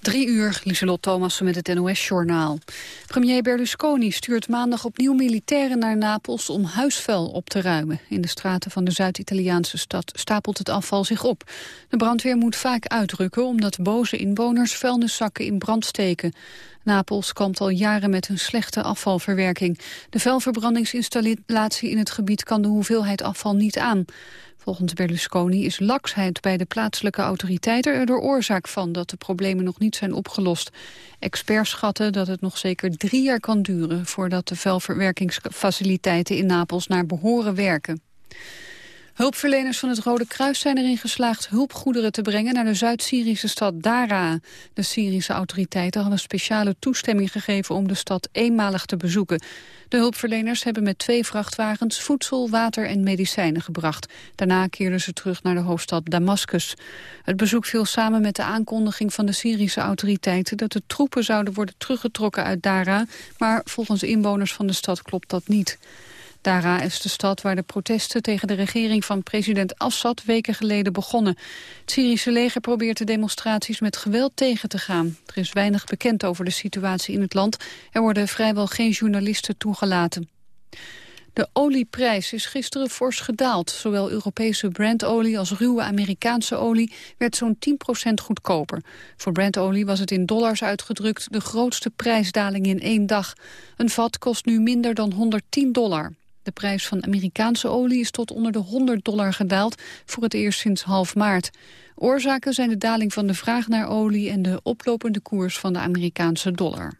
Drie uur, Lieselot Thomassen met het NOS-journaal. Premier Berlusconi stuurt maandag opnieuw militairen naar Napels om huisvuil op te ruimen. In de straten van de Zuid-Italiaanse stad stapelt het afval zich op. De brandweer moet vaak uitrukken omdat boze inwoners vuilniszakken in brand steken. Napels kampt al jaren met een slechte afvalverwerking. De vuilverbrandingsinstallatie in het gebied kan de hoeveelheid afval niet aan. Volgens Berlusconi is laksheid bij de plaatselijke autoriteiten er de oorzaak van dat de problemen nog niet zijn opgelost. Experts schatten dat het nog zeker drie jaar kan duren voordat de vuilverwerkingsfaciliteiten in Napels naar behoren werken. Hulpverleners van het Rode Kruis zijn erin geslaagd hulpgoederen te brengen naar de Zuid-Syrische stad Daraa. De Syrische autoriteiten hadden speciale toestemming gegeven om de stad eenmalig te bezoeken. De hulpverleners hebben met twee vrachtwagens voedsel, water en medicijnen gebracht. Daarna keerden ze terug naar de hoofdstad Damascus. Het bezoek viel samen met de aankondiging van de Syrische autoriteiten dat de troepen zouden worden teruggetrokken uit Daraa, maar volgens inwoners van de stad klopt dat niet. Dara is de stad waar de protesten tegen de regering van president Assad weken geleden begonnen. Het Syrische leger probeert de demonstraties met geweld tegen te gaan. Er is weinig bekend over de situatie in het land. Er worden vrijwel geen journalisten toegelaten. De olieprijs is gisteren fors gedaald. Zowel Europese brandolie als ruwe Amerikaanse olie werd zo'n 10% goedkoper. Voor brandolie was het in dollars uitgedrukt de grootste prijsdaling in één dag. Een vat kost nu minder dan 110 dollar. De prijs van Amerikaanse olie is tot onder de 100 dollar gedaald, voor het eerst sinds half maart. Oorzaken zijn de daling van de vraag naar olie en de oplopende koers van de Amerikaanse dollar.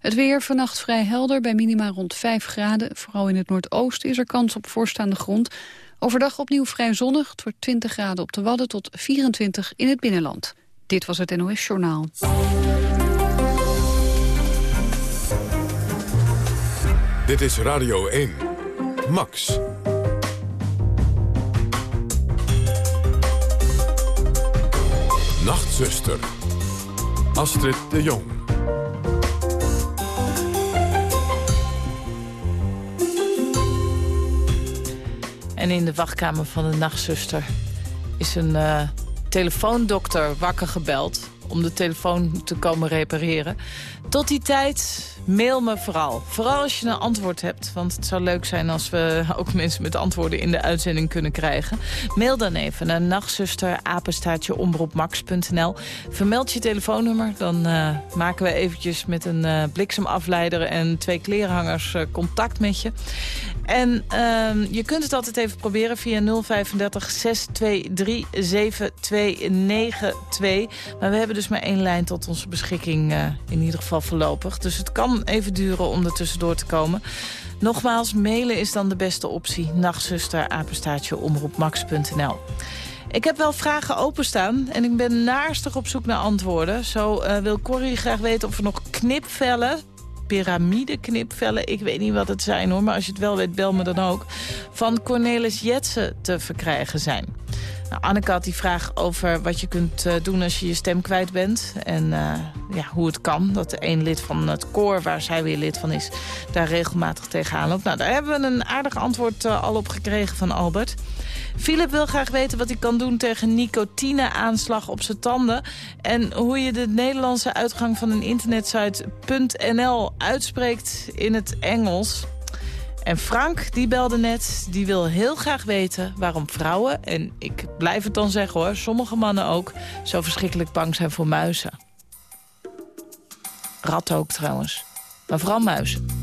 Het weer vannacht vrij helder bij minima rond 5 graden. Vooral in het noordoosten is er kans op voorstaande grond. Overdag opnieuw vrij zonnig. Het wordt 20 graden op de Wadden tot 24 in het binnenland. Dit was het NOS Journaal. Dit is Radio 1. Max. Nachtzuster. Astrid de Jong. En in de wachtkamer van de nachtzuster is een uh, telefoondokter wakker gebeld om de telefoon te komen repareren. Tot die tijd Mail me vooral. Vooral als je een antwoord hebt. Want het zou leuk zijn als we ook mensen met antwoorden in de uitzending kunnen krijgen. Mail dan even naar nachtzuster. Vermeld je telefoonnummer. Dan uh, maken we eventjes met een uh, bliksemafleider en twee klerenhangers uh, contact met je. En uh, je kunt het altijd even proberen via 035 623 7292. Maar we hebben dus maar één lijn tot onze beschikking in ieder geval voorlopig. Dus het kan even duren om er tussendoor te komen. Nogmaals, mailen is dan de beste optie. Nachtzuster, apenstaartje, omroepmax.nl. Ik heb wel vragen openstaan en ik ben naarstig op zoek naar antwoorden. Zo uh, wil Corrie graag weten of er nog knipvellen piramideknipvellen. Ik weet niet wat het zijn hoor, maar als je het wel weet, bel me dan ook. Van Cornelis Jetsen te verkrijgen zijn. Nou, Anneke had die vraag over wat je kunt uh, doen als je je stem kwijt bent. En uh, ja, hoe het kan dat een lid van het koor, waar zij weer lid van is... daar regelmatig tegenaan loopt. Nou, daar hebben we een aardig antwoord uh, al op gekregen van Albert. Philip wil graag weten wat hij kan doen tegen nicotineaanslag op zijn tanden. En hoe je de Nederlandse uitgang van een internetsite .nl uitspreekt in het Engels. En Frank, die belde net, die wil heel graag weten waarom vrouwen... en ik blijf het dan zeggen hoor, sommige mannen ook... zo verschrikkelijk bang zijn voor muizen. Ratten ook trouwens, maar vooral muizen.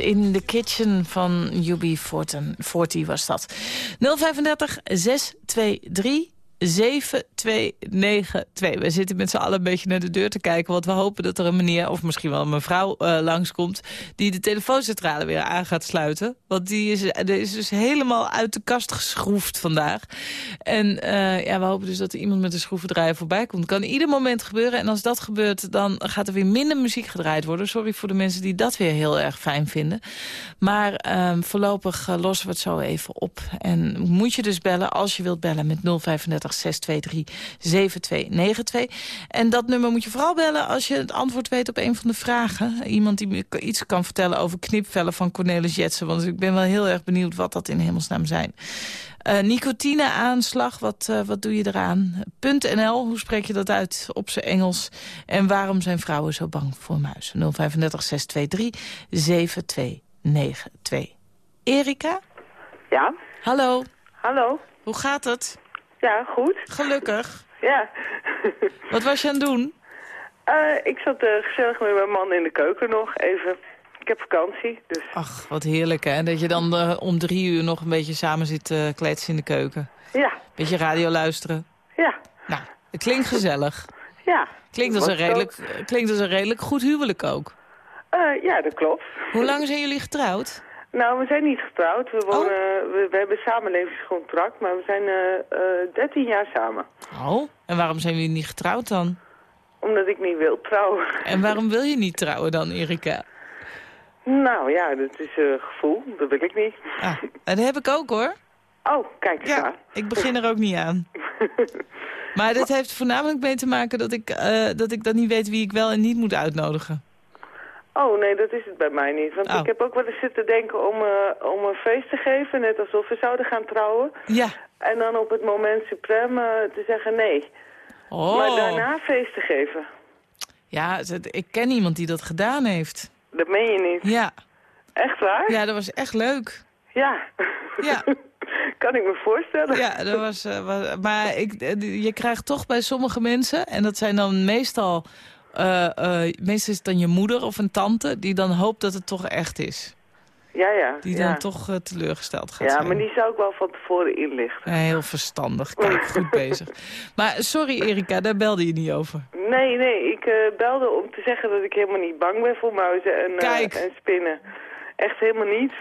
In the Kitchen van UB40 was dat. 035 623 7292. We zitten met z'n allen een beetje naar de deur te kijken... want we hopen dat er een meneer, of misschien wel een mevrouw uh, langskomt... die de telefooncentrale weer aan gaat sluiten. Want die is, die is dus helemaal uit de kast geschroefd vandaag. En uh, ja, we hopen dus dat er iemand met een schroevendraaier voorbij komt. kan ieder moment gebeuren. En als dat gebeurt, dan gaat er weer minder muziek gedraaid worden. Sorry voor de mensen die dat weer heel erg fijn vinden. Maar uh, voorlopig uh, lossen we het zo even op. En moet je dus bellen als je wilt bellen met 035 623 7292. En dat nummer moet je vooral bellen als je het antwoord weet op een van de vragen. Iemand die me iets kan vertellen over knipvellen van Cornelis Jetsen. Want ik ben wel heel erg benieuwd wat dat in hemelsnaam zijn. Uh, nicotine-aanslag, wat, uh, wat doe je eraan? .nl, hoe spreek je dat uit op zijn Engels? En waarom zijn vrouwen zo bang voor muizen? 035 623 7292. Erika? Ja? Hallo. Hallo. Hoe gaat het? Ja, goed. Gelukkig. Ja. Wat was je aan het doen? Uh, ik zat uh, gezellig met mijn man in de keuken nog, even. Ik heb vakantie, dus... Ach, wat heerlijk, hè? Dat je dan uh, om drie uur nog een beetje samen zit kletsen in de keuken. Ja. Beetje radio luisteren. Ja. Nou, het klinkt gezellig. Ja. Klinkt als, een redelijk, klinkt als een redelijk goed huwelijk ook. ja, dat klopt. Hoe lang zijn jullie getrouwd? Nou, we zijn niet getrouwd. We, wonen, oh. we, we, hebben samenlevingscontract, maar we zijn uh, uh, 13 jaar samen. Oh, en waarom zijn jullie niet getrouwd dan? Omdat ik niet wil trouwen. En waarom wil je niet trouwen dan, Erika? Nou ja, dat is een uh, gevoel. Dat wil ik niet. Ah, dat heb ik ook hoor. Oh, kijk eens ja, aan. ik begin er ook niet aan. maar dit heeft voornamelijk mee te maken dat ik, uh, dat ik dan niet weet wie ik wel en niet moet uitnodigen. Oh, nee, dat is het bij mij niet. Want Oh. ik heb ook wel eens zitten denken om, uh, om een feest te geven, net alsof we zouden gaan trouwen. Ja. En dan op het moment suprem uh, te zeggen nee. Oh. Maar daarna feest te geven. Ja, ik ken iemand die dat gedaan heeft. Dat meen je niet? Ja. Echt waar? Ja, dat was echt leuk. Ja. Ja. kan ik me voorstellen. Ja, dat was... Uh, was maar ik, je krijgt toch bij sommige mensen, en dat zijn dan meestal... Uh, uh, meestal is het dan je moeder of een tante die dan hoopt dat het toch echt is. Ja, ja. Die ja. dan toch uh, teleurgesteld gaat ja, zijn. maar die zou ik wel van tevoren inlichten. Ja, heel verstandig. Kijk, goed bezig. Maar sorry Erika, daar belde je niet over. Nee, nee. Ik uh, belde om te zeggen dat ik helemaal niet bang ben voor muizen en, Kijk. en spinnen. Echt helemaal niet.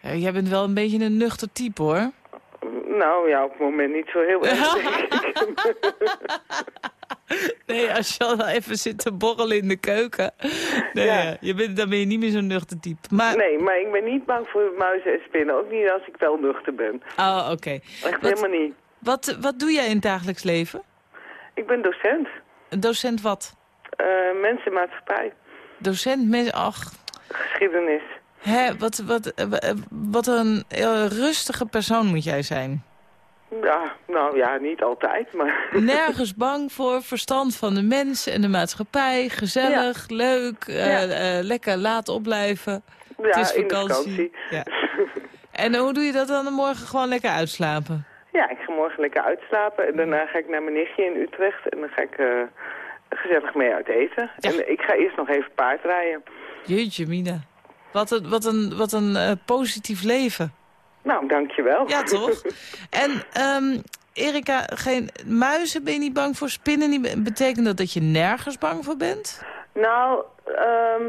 Ja, jij bent wel een beetje een nuchter type hoor. Nou ja, op het moment niet zo heel erg. Nee, als je al even zit te borrelen in de keuken. Nee, Ja. je bent, dan ben je niet meer zo'n nuchter type. Maar, Nee, maar ik ben niet bang voor muizen en spinnen. Ook niet als ik wel nuchter ben. Oh, oké. Echt Wat- helemaal niet. Wat, wat doe jij in het dagelijks leven? Ik ben docent. Docent wat? eh mensenmaatschappij. Docent, mensen, ach, Geschiedenis. hè, wat, wat, eh, wat een eh, rustige persoon moet jij zijn. Ja, nou ja, niet altijd, maar... Nergens bang voor, verstand van de mensen en de maatschappij, gezellig, leuk, eh, eh, lekker laat opblijven. ja, het is vakantie. vakantie. Ja. En hoe doe je dat dan morgen gewoon lekker uitslapen? Ja, ik ga morgen lekker uitslapen en daarna ga ik naar mijn nichtje in Utrecht en dan ga ik eh, gezellig mee uit eten. Ja. En ik ga eerst nog even paardrijden. Jeetje mina. Wat een, wat een, wat een eh, positief leven. Nou, dankjewel. Ja, toch? en ehm, Erika, geen muizen ben je niet bang voor? Spinnen niet? Betekent dat dat je nergens bang voor bent? nou, ehm,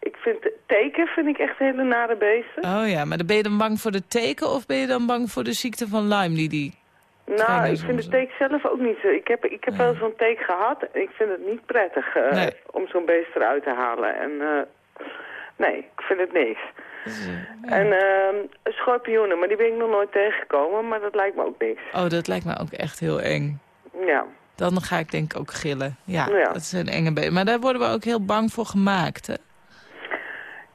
Ik vind teken vind ik echt hele nare beesten. Oh ja, maar dan ben je dan bang voor de teken of ben je dan bang voor de ziekte van Lyme die die... nou, ik vind de teek zelf ook niet zo. Ik heb, ik heb wel zo'n teek gehad en ik vind het niet prettig eh, Nee. om zo'n beest eruit te halen. En eh, nee, ik vind het niks. En ehm, schorpioenen, maar die ben ik nog nooit tegengekomen, maar dat lijkt me ook niks. Oh, dat lijkt me ook echt heel eng. Ja. Dan ga ik denk ik ook gillen. Ja, Ja. dat is een enge beest. Maar daar worden we ook heel bang voor gemaakt, hè?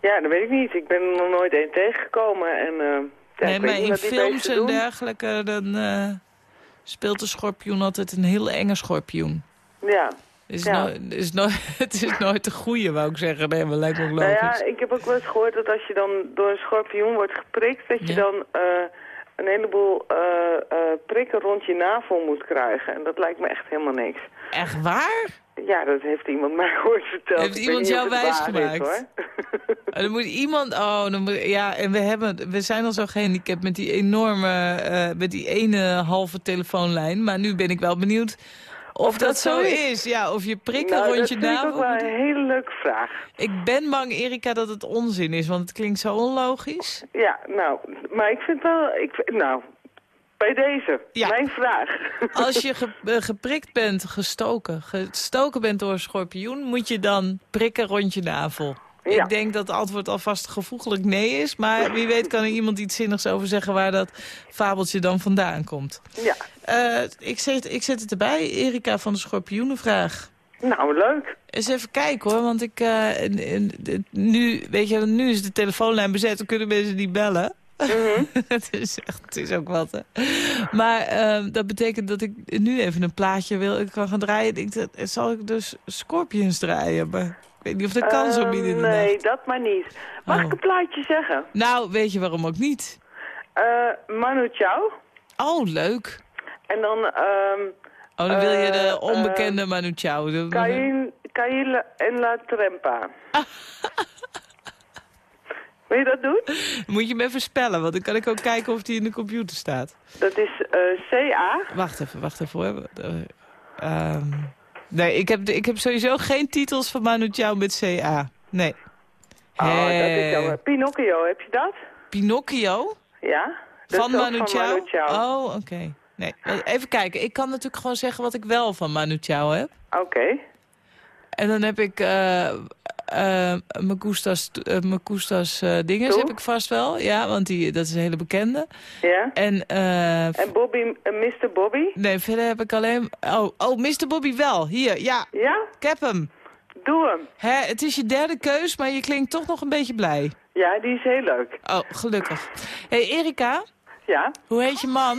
Ja, dat weet ik niet. Ik ben er nog nooit één tegengekomen. En, eh, ja, nee, maar in films en dergelijke, dan eh, speelt de schorpioen altijd een heel enge schorpioen. Ja. Is Ja. nooit- is nooit, het is nooit de goede, wou ik zeggen. Nee, maar lijkt me ook Nou logisch. ja, ik heb ook wel eens gehoord dat als je dan door een schorpioen wordt geprikt... dat je Ja. dan eh, een heleboel eh, eh, prikken rond je navel moet krijgen. En dat lijkt me echt helemaal niks. Echt waar? Ja, dat heeft iemand mij gehoord verteld. Heeft iemand jou wijsgemaakt? hoor. Oh, dan moet iemand... Oh, dan moet, ja, en we, hebben, we zijn al zo gehandicapt met die enorme... met die ene halve telefoonlijn. Maar nu ben ik wel benieuwd of, dat, zo is. Ja, of je prikken nou, rond dat je vind ik ook navel... wel een hele leuke vraag. Ik ben bang, Erika, dat het onzin is, want het klinkt zo onlogisch. Ja, nou, maar ik vind wel... Ik, nou, bij deze, Ja. mijn vraag. Als je ge- eh, geprikt bent, gestoken, gestoken bent door een schorpioen... moet je dan prikken rond je navel. Ja. Ik denk dat het antwoord alvast gevoeglijk nee is. Maar wie weet kan er iemand iets zinnigs over zeggen... waar dat fabeltje dan vandaan komt. Ja, Eh, ik, zet, ik zet het erbij, Erika van de Schorpioenenvraag. nou, leuk. Eens even kijken hoor, want ik... eh, nu, weet je, nu is de telefoonlijn bezet, dan kunnen mensen niet bellen. Mhm. het, is echt, het is ook wat, hè. Maar eh, dat betekent dat ik nu even een plaatje wil. Ik kan gaan draaien. Ik, dat, zal ik dus Scorpions draaien? Maar weet niet of dat kan zo midden in de Nee, dat maar niet. Mag Oh. ik een plaatje zeggen? Nou, weet je waarom ook niet? Eh Manu Chao. Oh, leuk. En dan ehm Oh, dan wil je de Eh, onbekende Manu Chao. De- Cain, Cain en La Trempa. Wil je dat doen? Moet je me even spellen, want dan kan ik ook kijken of die in de computer staat. Dat is eh CA. Wacht even, wacht even hoor. Eh, ehm, nee, ik heb, ik heb sowieso geen titels van Manu Chao met CA. Nee. Oh, dat is jammer. Pinocchio, heb je dat? Pinocchio? Ja. Dat Van Manu van Chao? Manu Chao. Oh, oké. Nee, even kijken. Ik kan natuurlijk gewoon zeggen wat ik wel van Manu Chao heb. Oké. En dan heb ik eh eh mijn Koestas, eh, Koestas eh, dinges Toe? heb ik vast wel. Ja, want die, dat is een hele bekende. Ja. En, En Bobby, Mr. Bobby? nee, verder heb ik alleen... Oh, oh, Mr. Bobby wel. Hier, ja, Ja? ik heb hem. Doe hem. Hè, het is je derde keus, maar je klinkt toch nog een beetje blij. Ja, die is heel leuk. Oh, gelukkig. hey, Erika, Ja. hoe heet je man?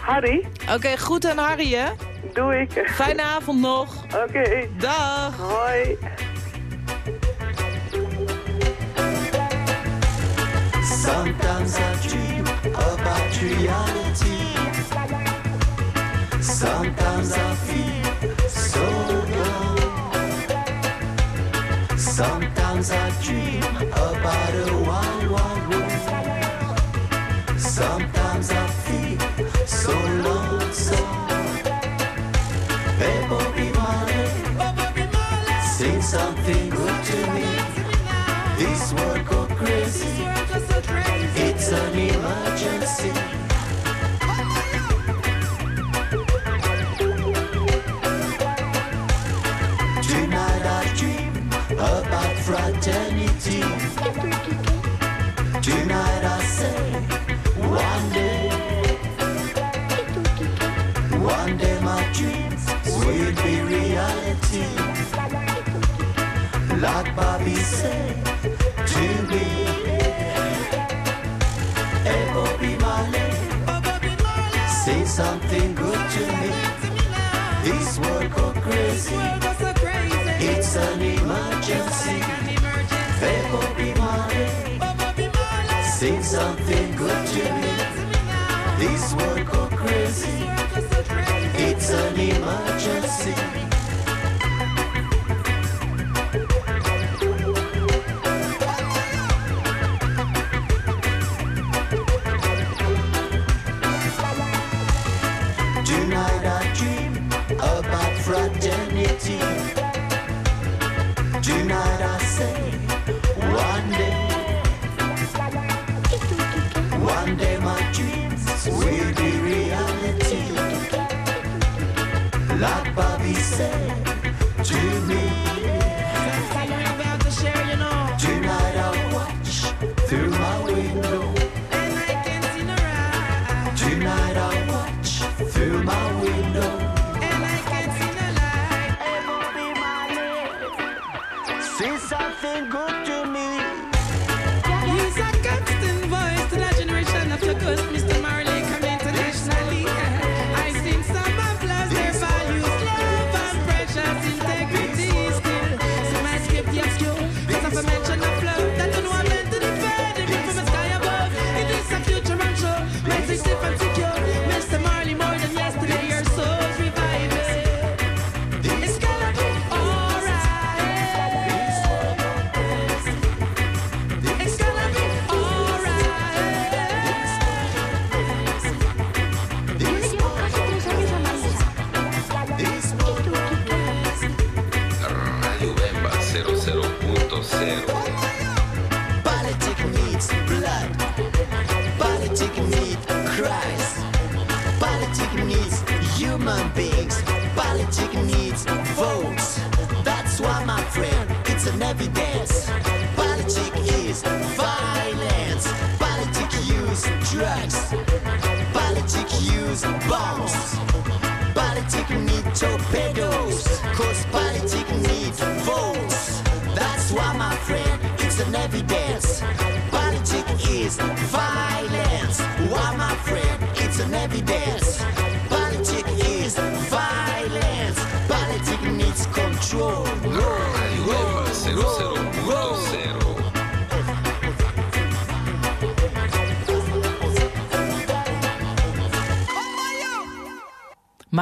Harry? Oké, goed aan Harry, hè? Doe ik. Fijne avond nog. Oké. Dag. Hoi. Sometimes I dream about reality. Sometimes I feel so low. Sometimes I dream about a wild, wild world. Sometimes something good to me. This world go crazy. It's an emergency. Say something good to me. This world go crazy. It's an emergency.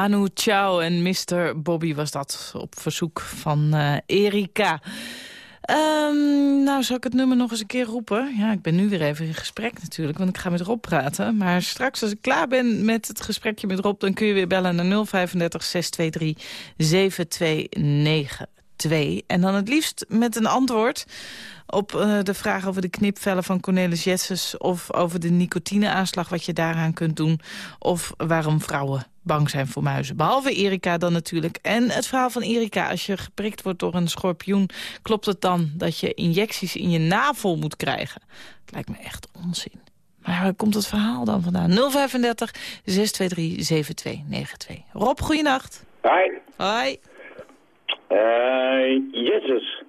Manu Chao en Mr. Bobby was dat op verzoek van eh, Erika. Ehm, nou, zal ik het nummer nog eens een keer roepen? Ja, ik ben nu weer even in gesprek natuurlijk, want ik ga met Rob praten. Maar straks als ik klaar ben met het gesprekje met Rob... dan kun je weer bellen naar 035 623 7292. En dan het liefst met een antwoord op eh, de vraag over de knipvellen van Cornelis Jetses... of over de nicotineaanslag, wat je daaraan kunt doen... of waarom vrouwen bang zijn voor muizen. Behalve Erika dan natuurlijk. En het verhaal van Erika, als je geprikt wordt door een schorpioen... klopt het dan dat je injecties in je navel moet krijgen? Het lijkt me echt onzin. Maar waar komt het verhaal dan vandaan? 035 623 7292. Rob, goeienacht. Hi. Hoi. Eh, Jezus.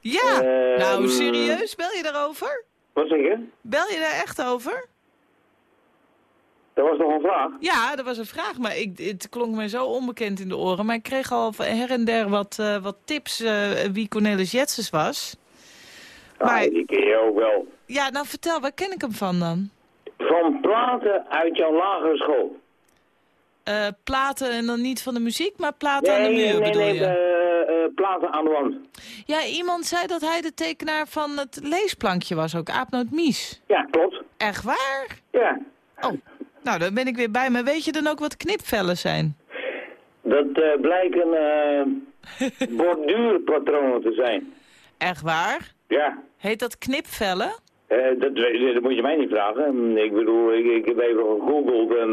Ja, Ehm, nou serieus, bel je daarover? Wat zeg je? Bel je daar echt over? Dat was nog een vraag. Ja, dat was een vraag, maar ik, het klonk mij zo onbekend in de oren. Maar ik kreeg al her en der wat, eh, wat tips eh, wie Cornelis Jetses was. Maar- Maar... die ken je ook wel. Ja, nou vertel, waar ken ik hem van dan? Van platen uit jouw lagere school. Eh, platen en dan niet van de muziek, maar platen aan de muur nee, bedoel nee, je? eh, platen aan de wand. Ja, iemand zei dat hij de tekenaar van het leesplankje was ook, Aapnoot Mies. Ja, klopt. Echt waar? Ja. Oh, nou dan ben ik weer bij. Maar weet je dan ook wat knipvellen zijn? Dat eh, blijken eh borduurpatronen te zijn. Echt waar? Ja. Heet dat knipvellen? Eh, dat, dat moet je mij niet vragen. Ik bedoel, ik, ik heb even gegoogeld en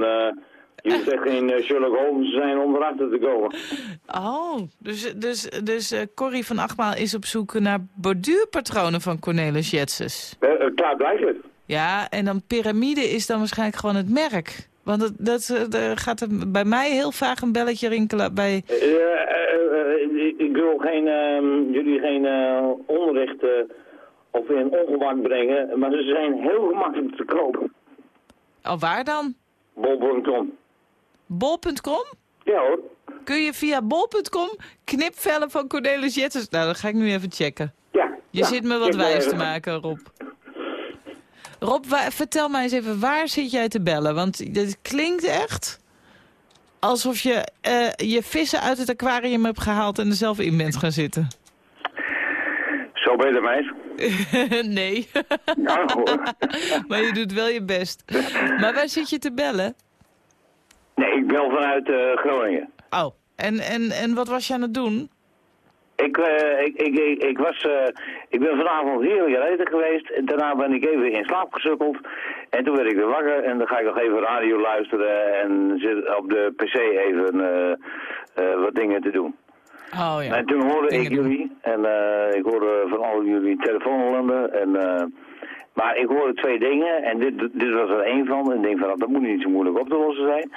je echt geen Sherlock Holmes te zijn om erachter te komen. Oh, dus, dus, dus Corrie van Achtmaal is op zoek naar borduurpatronen van Cornelis Jetses. Uh, klaarblijkelijk. Ja, en dan piramide is dan waarschijnlijk gewoon het merk. Want dat, dat, eh, er gaat er bij mij heel vaak een belletje rinkelen bij... Eh, ik- wil geen, ehm, jullie geen onrecht of in ongemak brengen, maar ze zijn heel gemakkelijk te kopen. Oh, waar dan? Bol.com. Bol.com? Ja hoor. Kun je via bol.com knipvellen van Cornelis Jetses... Nou, dat ga ik nu even checken. Ja. Je ja, zit me wat wijs te maken, Rob. Rob, vertel mij eens even, waar zit jij te bellen? Want dit klinkt echt alsof je eh, je vissen uit het aquarium hebt gehaald en er zelf in bent gaan zitten. Zo beter meis. nee, Ja hoor. maar je doet wel je best. Maar waar zit je te bellen? Nee, ik bel vanuit eh, Groningen. Oh, en, en, en wat was je aan het doen? Ik, eh, ik, ik, ik, ik was, eh, ik ben vanavond heerlijk eten geweest. En daarna ben ik even in slaap gesukkeld. En toen werd ik weer wakker en dan ga ik nog even radio luisteren en zit op de pc even eh, wat dingen te doen. Oh ja. En toen hoorde Dingen ik doen. jullie en ik hoorde van al jullie telefoonlanden. En, maar ik hoorde twee dingen en dit, dit was er één van. En ik denk van dat moet niet zo moeilijk op te lossen zijn.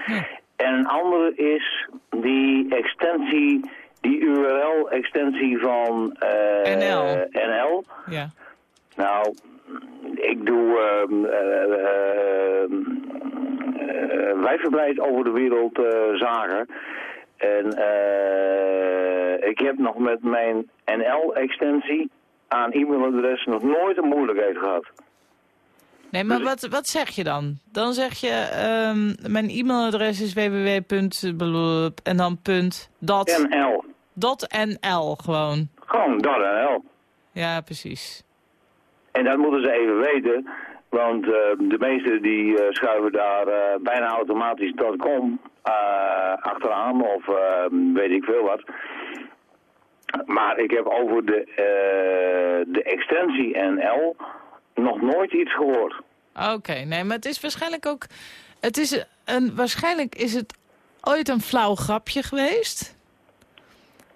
En een andere is die extensie die URL-extensie van eh, NL. NL. Ja. Nou, ik doe ehm, eh, ehm, eh, wijdverbreid over de wereld zaken. En eh, ik heb nog met mijn NL-extensie aan e-mailadres nog nooit een moeilijkheid gehad. Nee, maar wat, wat zeg je dan? Dan zeg je, ehm, mijn e-mailadres is www. en dan punt dot, NL. Dot nl gewoon. Gewoon dat NL. Ja, precies. En dat moeten ze even weten, want eh, de meesten die eh, schuiven daar eh, bijna automatisch .com achteraan of eh, weet ik veel wat. Maar ik heb over de, de extensie NL nog nooit iets gehoord. Oké, nee, maar het is waarschijnlijk ook... Het is een, waarschijnlijk is het ooit een flauw grapje geweest.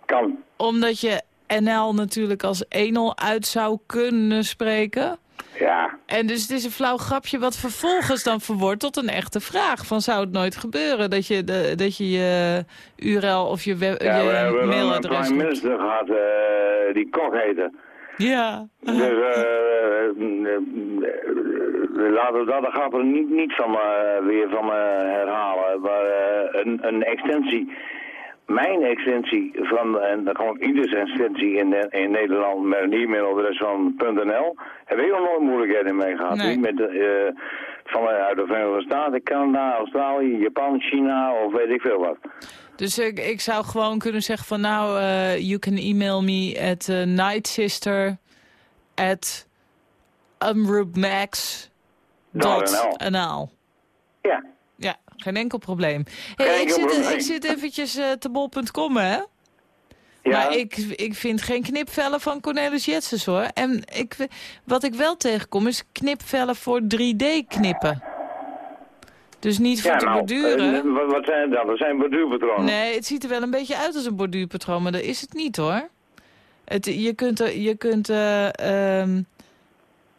Kan. Omdat je NL natuurlijk als enel uit zou kunnen spreken. Ja, En dus het is een flauw grapje wat vervolgens dan verwoordt tot een echte vraag. Van zou het nooit gebeuren dat je de, dat je, je URL of je, web, ja we je hebben een mailadres... prime minister gehad eh, die Kok heette. Ja, Dus eh, eh, laten we dat de grap er niet, niet van eh, weer van herhalen. Maar een, een extensie, mijn extensie van, en dan gewoon ieders extensie in, in Nederland met een e-mailadres van .nl, heb ik nog nooit moeilijkheden mee gehad. Nee. Met, eh van, eh, uit de Verenigde Staten, Canada, Australië, Japan, China of weet ik veel wat. dus ik, ik zou gewoon kunnen zeggen van nou, eh, you can email me at uh, nightsister at umroopmax.nl. Ja, geen enkel probleem. Hey, Geen ik, enkel zit, probleem. ik zit eventjes eh, te bol.com, hè? ja. Maar ik, ik vind geen knipvellen van Cornelis Jetsens, hoor. En ik, wat ik wel tegenkom is knipvellen voor 3D-knippen. Dus niet voor ja, te nou, borduren. eh, wat, zijn dat? Dat zijn borduurpatronen. Nee, het ziet er wel een beetje uit als een borduurpatroon, maar dat is het niet hoor. Het, je kunt er, je kunt, eh, ehm,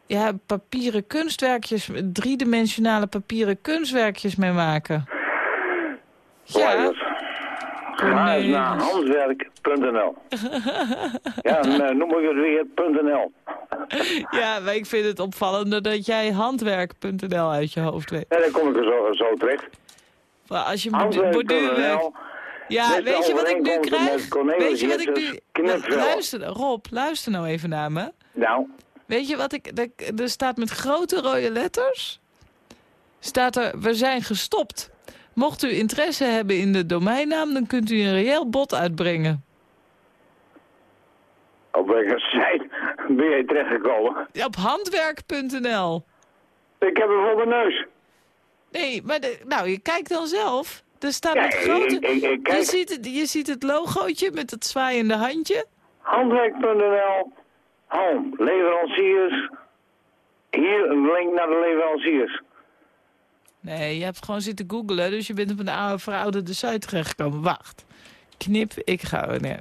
ja, papieren kunstwerkjes, driedimensionale papieren kunstwerkjes mee maken. Ja. Ga eens naar handwerk.nl. ja, eh, noem ik het weer .nl. ja, maar ik vind het opvallender dat jij handwerk.nl uit je hoofd weet. En dan kom ik er zo, zo terecht. Maar als je bordu- borduurwerk... Ja, weet je wat ik nu krijg? Weet je wat ik nu... Luister, Rob, luister nou even naar me. Nou, Weet je wat ik... Er, staat met grote rode letters... Staat er, we zijn gestopt. Mocht u interesse hebben in de domeinnaam... dan kunt u een reëel bod uitbrengen. op welke site ben je terechtgekomen? Op handwerk.nl. Ik heb hem voor mijn neus. Nee, maar de- nou, je kijkt dan zelf. Er staat Ja, met grote... ik- ik- ik je, kijk. ziet het, je ziet het logootje met het zwaaiende handje. Handwerk.nl. Home. Leveranciers. Hier een link naar de leveranciers. Nee, je hebt gewoon zitten googlen, dus je bent op een oude, verouderde site terechtgekomen. Wacht. Knip, ik ga... Nee.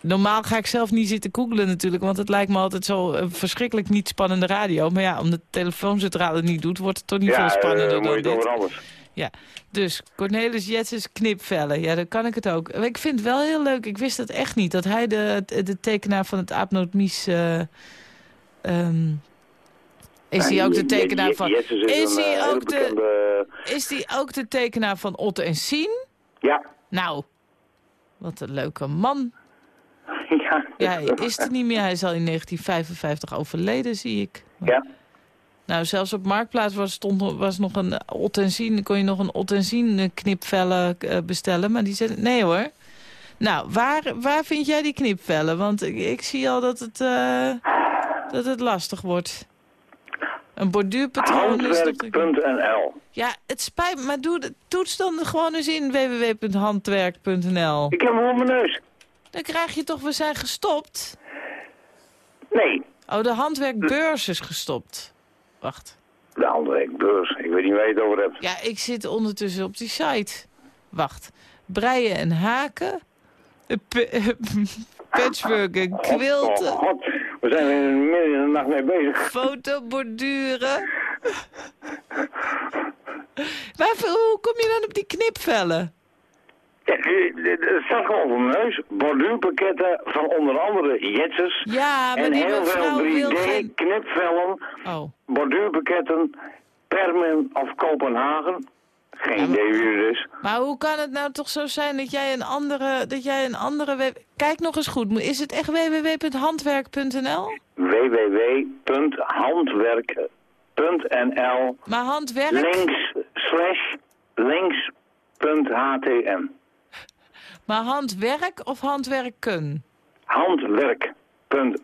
Normaal ga ik zelf niet zitten googlen natuurlijk, want het lijkt me altijd zo eh, verschrikkelijk niet spannende radio. Maar ja, omdat de telefooncentrale het niet doet, wordt het toch niet veel ja, spannender eh, moet je dan dit. over anders. Ja, dus Cornelis Jetsens knipvellen. Ja, dan kan ik het ook. Ik vind het wel heel leuk. Ik wist het echt niet. Dat hij de, de tekenaar van het Aapnootmies... eh ehm, is hij ook de tekenaar van... Is, hij ook de- Is hij ook de tekenaar van Otte en Sien? Ja. Nou, wat een leuke man. ja. Ja, hij is er niet meer. Hij is al in 1955 overleden, zie ik. Ja. Nou, zelfs op Marktplaats was, stond, was nog een Ottensien. kon je nog een Ottensien knipvellen eh, bestellen. Maar die zei, nee hoor. Nou, waar, waar vind jij die knipvellen? Want ik, ik zie al dat het, eh, dat het lastig wordt. Een borduurpatroon is. Handwerk.nl. Ja, het spijt me, maar doe, de- toets dan gewoon eens in www.handwerk.nl. Ik heb hem voor mijn neus. Dan krijg je toch, we zijn gestopt. Nee. Oh, de handwerkbeurs is gestopt. Wacht. De handwerkbeurs. Ik weet niet waar je het over hebt. Ja, ik zit ondertussen op die site. Wacht. Breien en haken. Patchwork en Oh, quilten. god. We zijn er midden in de nacht mee bezig. Fotoborduren. Maar hoe kom je dan op die knipvellen? Ja, het staat gewoon voor mijn neus. Borduurpakketten van onder andere Jetsers. Ja, maar en die heel veel wil 3D geen... knipvellen, Oh, borduurpakketten, Permen of Kopenhagen. Geen idee wie het is. maar hoe kan het nou toch zo zijn dat jij een andere... Dat jij een andere. Kijk nog eens goed, is het echt www.handwerk.nl? www.handwerk.nl Maar handwerk... links slash links punt htm. Maar handwerk of handwerken? Handwerk.nl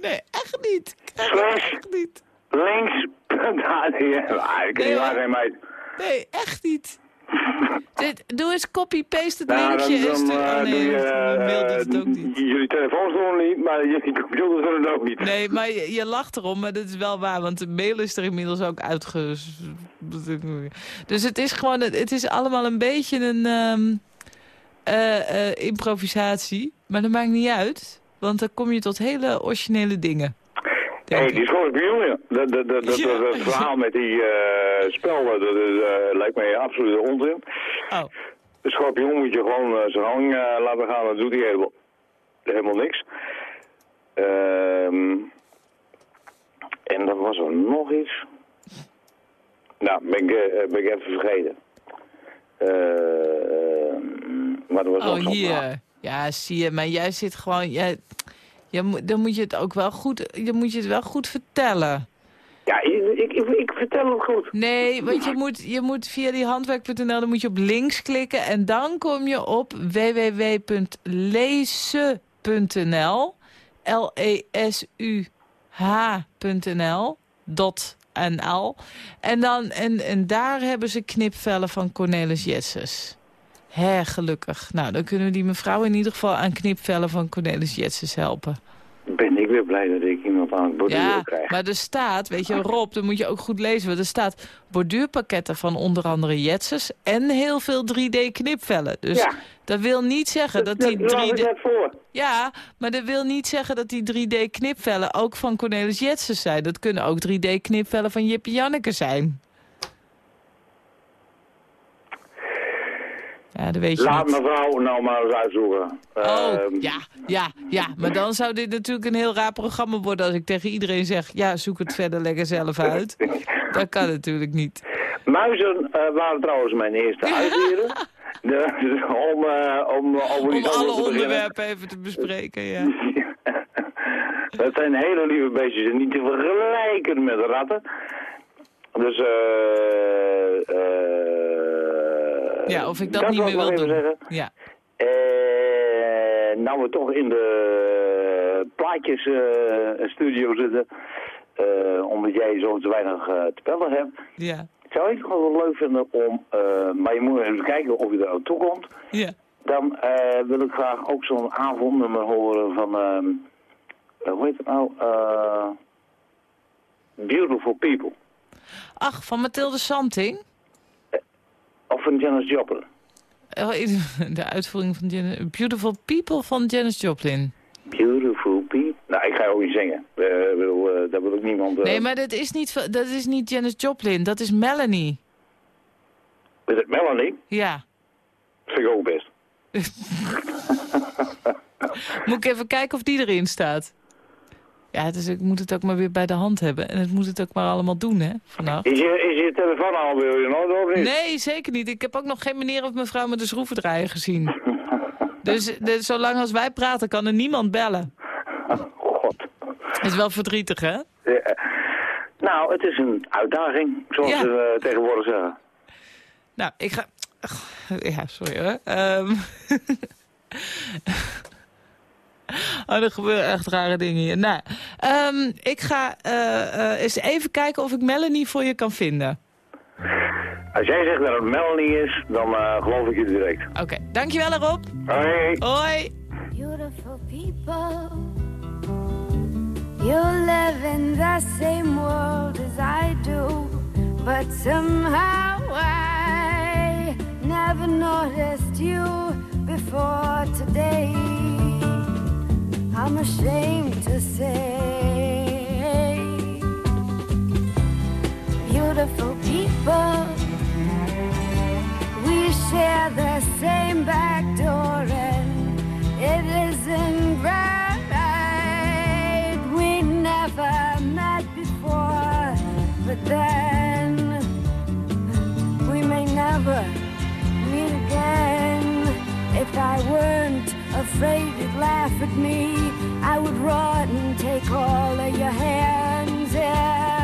Nee, echt niet. Slash. echt niet. links. Ah, ik Nee, waar meid. Nee, echt niet. Dit, doe eens copy-paste het Nou, linkje eh, Oh nee, je, mail doet het eh, ook niet. Jullie telefoons doen het niet, maar jullie computers doen het ook niet. Nee, maar je, je lacht erom, maar dat is wel waar. Want de mail is er inmiddels ook uitge... Dus het is gewoon... Het is allemaal een beetje een eh, eh, improvisatie. Maar dat maakt niet uit. Want dan kom je tot hele originele dingen. Hé, hey, die schorpioen, ja. Dat, dat, dat, dat, Ja. dat, verhaal met die eh spelden, dat eh, lijkt mij absoluut onzin. Oh, De schorpioen moet je gewoon eh, zijn gang eh, laten gaan, dat doet hij helemaal, helemaal niks. Ehm en dan was er nog iets. Nou, ben ik, eh, ben ik even vergeten. Eh, maar er was oh hier. Ja, zie je. Maar jij zit gewoon... Jij, je dan moet je het ook wel goed... Je moet je het wel goed vertellen. Ja, ik, ik, ik, vertel het goed. Nee, want je moet, je moet via die handwerk.nl, dan moet je op links klikken en dan kom je op www.lezen.nl. L-E-S-U-H.nl. Dot NL. En, dan, en, en daar hebben ze knipvellen van Cornelis Jetses. Hè, gelukkig. Nou, dan kunnen we die mevrouw in ieder geval aan knipvellen van Cornelis Jetses helpen. Ben ik weer blij dat ik iemand aan het borduren Ja, krijg. maar er staat, weet je, Rob, dan moet je ook goed lezen. Want er staat borduurpakketten van onder andere Jetses en heel veel 3D-knipvellen. Dus Ja. dat wil niet zeggen dat die Dat ik 3D... net voor. Ja, maar dat wil niet zeggen dat die 3D-knipvellen ook van Cornelis Jetses zijn. Dat kunnen ook 3D-knipvellen van Jippie Janneke zijn. Ja, dat weet je Laat niet. mevrouw nou maar eens uitzoeken. Oh, Ehm, ja, ja, ja. Maar dan zou dit natuurlijk een heel raar programma worden... als ik tegen iedereen zeg, ja, zoek het verder lekker zelf uit. Dat kan natuurlijk niet. Muizen eh, waren trouwens mijn eerste uitdieren. Om, eh, om Om iets alle onderwerpen even te bespreken, ja. Het zijn hele lieve beestjes en niet te vergelijken met ratten. Dus eh eh Ja, of ik dat, niet meer wil doen. Zeggen. Ja. Eh, nou we toch in de plaatjesstudio zitten, eh, omdat jij zo te weinig eh, te bellen hebt, Ja, zou ik het gewoon wel leuk vinden om, eh, maar je moet even kijken of je er ook toe komt. ja. Dan eh, wil ik graag ook zo'n avondnummer horen van, ehm, eh, hoe heet het nou, Eh, Beautiful People. Ach, van Mathilde Santing. Of van Janis Joplin. Oh, De uitvoering van Jan Beautiful People van Janis Joplin. Beautiful People. Nou, ik ga ook niet zingen. Ik bedoel, eh, daar wil ik niemand... eh, Nee, maar dat is niet, dat is niet Janis Joplin. Dat is Melanie. Is het Melanie? Ja. Vind ik ook best. Moet ik even kijken of die erin staat. Ja, is, ik moet het ook maar weer bij de hand hebben. En het moet het ook maar allemaal doen, hè, vannacht. Is je, is je telefoon al wil je of niet? Nee, zeker niet. Ik heb ook nog geen meneer of mevrouw met de schroevendraaier gezien. Dus, dus zolang als wij praten kan er niemand bellen. God. Is wel verdrietig, hè? Ja. Nou, het is een uitdaging, zoals Ja. ze eh, tegenwoordig zeggen. Nou, ik ga... Ja, sorry hoor. Ehm. Oh, er gebeuren echt rare dingen hier. Nou, ehm, ik ga eh, eh, eens even kijken of ik Melanie voor je kan vinden. Als jij zegt dat het Melanie is, dan eh, geloof ik je direct. Oké, dankjewel Rob. Hoi. Hoi. Beautiful people, you live in the same world as I do, but somehow I never noticed you before today. I'm ashamed to say, beautiful people, we share the same back door, and it isn't right. We never met before, but then we may never meet again if I weren't afraid you'd laugh at me, I would run and take all of your hands and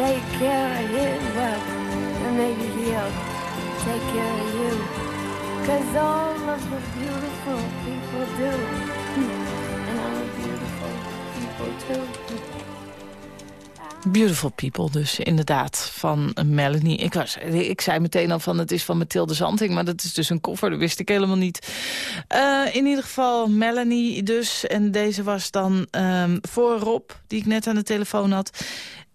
take care of him, then maybe take care of you. Cause all of the beautiful people do. And I'm a beautiful people. Beautiful People dus, inderdaad, van Melanie. Ik, was, ik zei meteen al van het is van Mathilde Zanting... maar dat is dus een koffer, dat wist ik helemaal niet. Eh, in ieder geval Melanie dus. En deze was dan ehm, voor Rob, die ik net aan de telefoon had.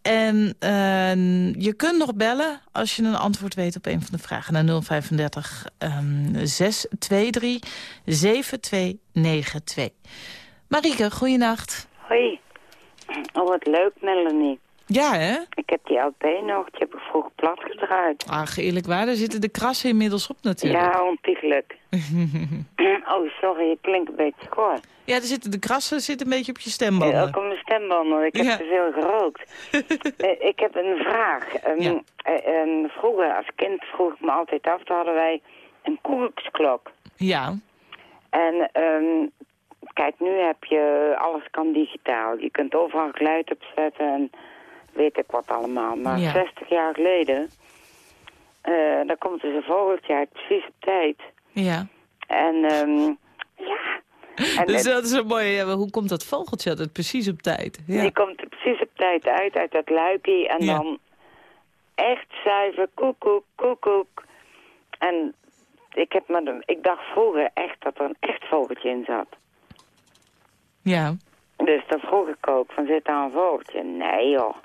En eh, je kunt nog bellen als je een antwoord weet op een van de vragen... naar 035 ehm 623 7292. Marieke, goeienacht. Hoi. Oh, wat leuk, Melanie. Ja, hè? Ik heb die LP nog, die heb ik vroeger plat gedraaid. Ach, eerlijk waar, daar zitten de krassen inmiddels op natuurlijk. Ja, ontiegelijk. oh, sorry, je klinkt een beetje schor. Ja, er zitten de krassen zitten een beetje op je Ja, stembanden. ook op mijn stembanden, ik heb Ja. te veel gerookt. Eh, ik heb een vraag. Ehm, Ja. eh, ehm, vroeger, als kind, vroeg ik me altijd af, toen hadden wij een koeksklok. Ja, En ehm, kijk, nu heb je, alles kan digitaal. Je kunt overal geluid opzetten en weet ik wat allemaal. Maar Ja. 60 jaar geleden, eh dan komt dus een vogeltje uit precies op tijd. ja. En ehm, ja, en, Dus dat is een mooie... Ja, maar hoe komt dat vogeltje altijd precies op tijd? Ja. die komt er precies op tijd uit, uit dat luikje. En Ja. dan echt zuiver, koekoek, koekoek. En ik, heb de- ik dacht vroeger echt dat er een echt vogeltje in zat. ja. Dus dan vroeg ik ook, van zit daar een vogeltje? Nee joh.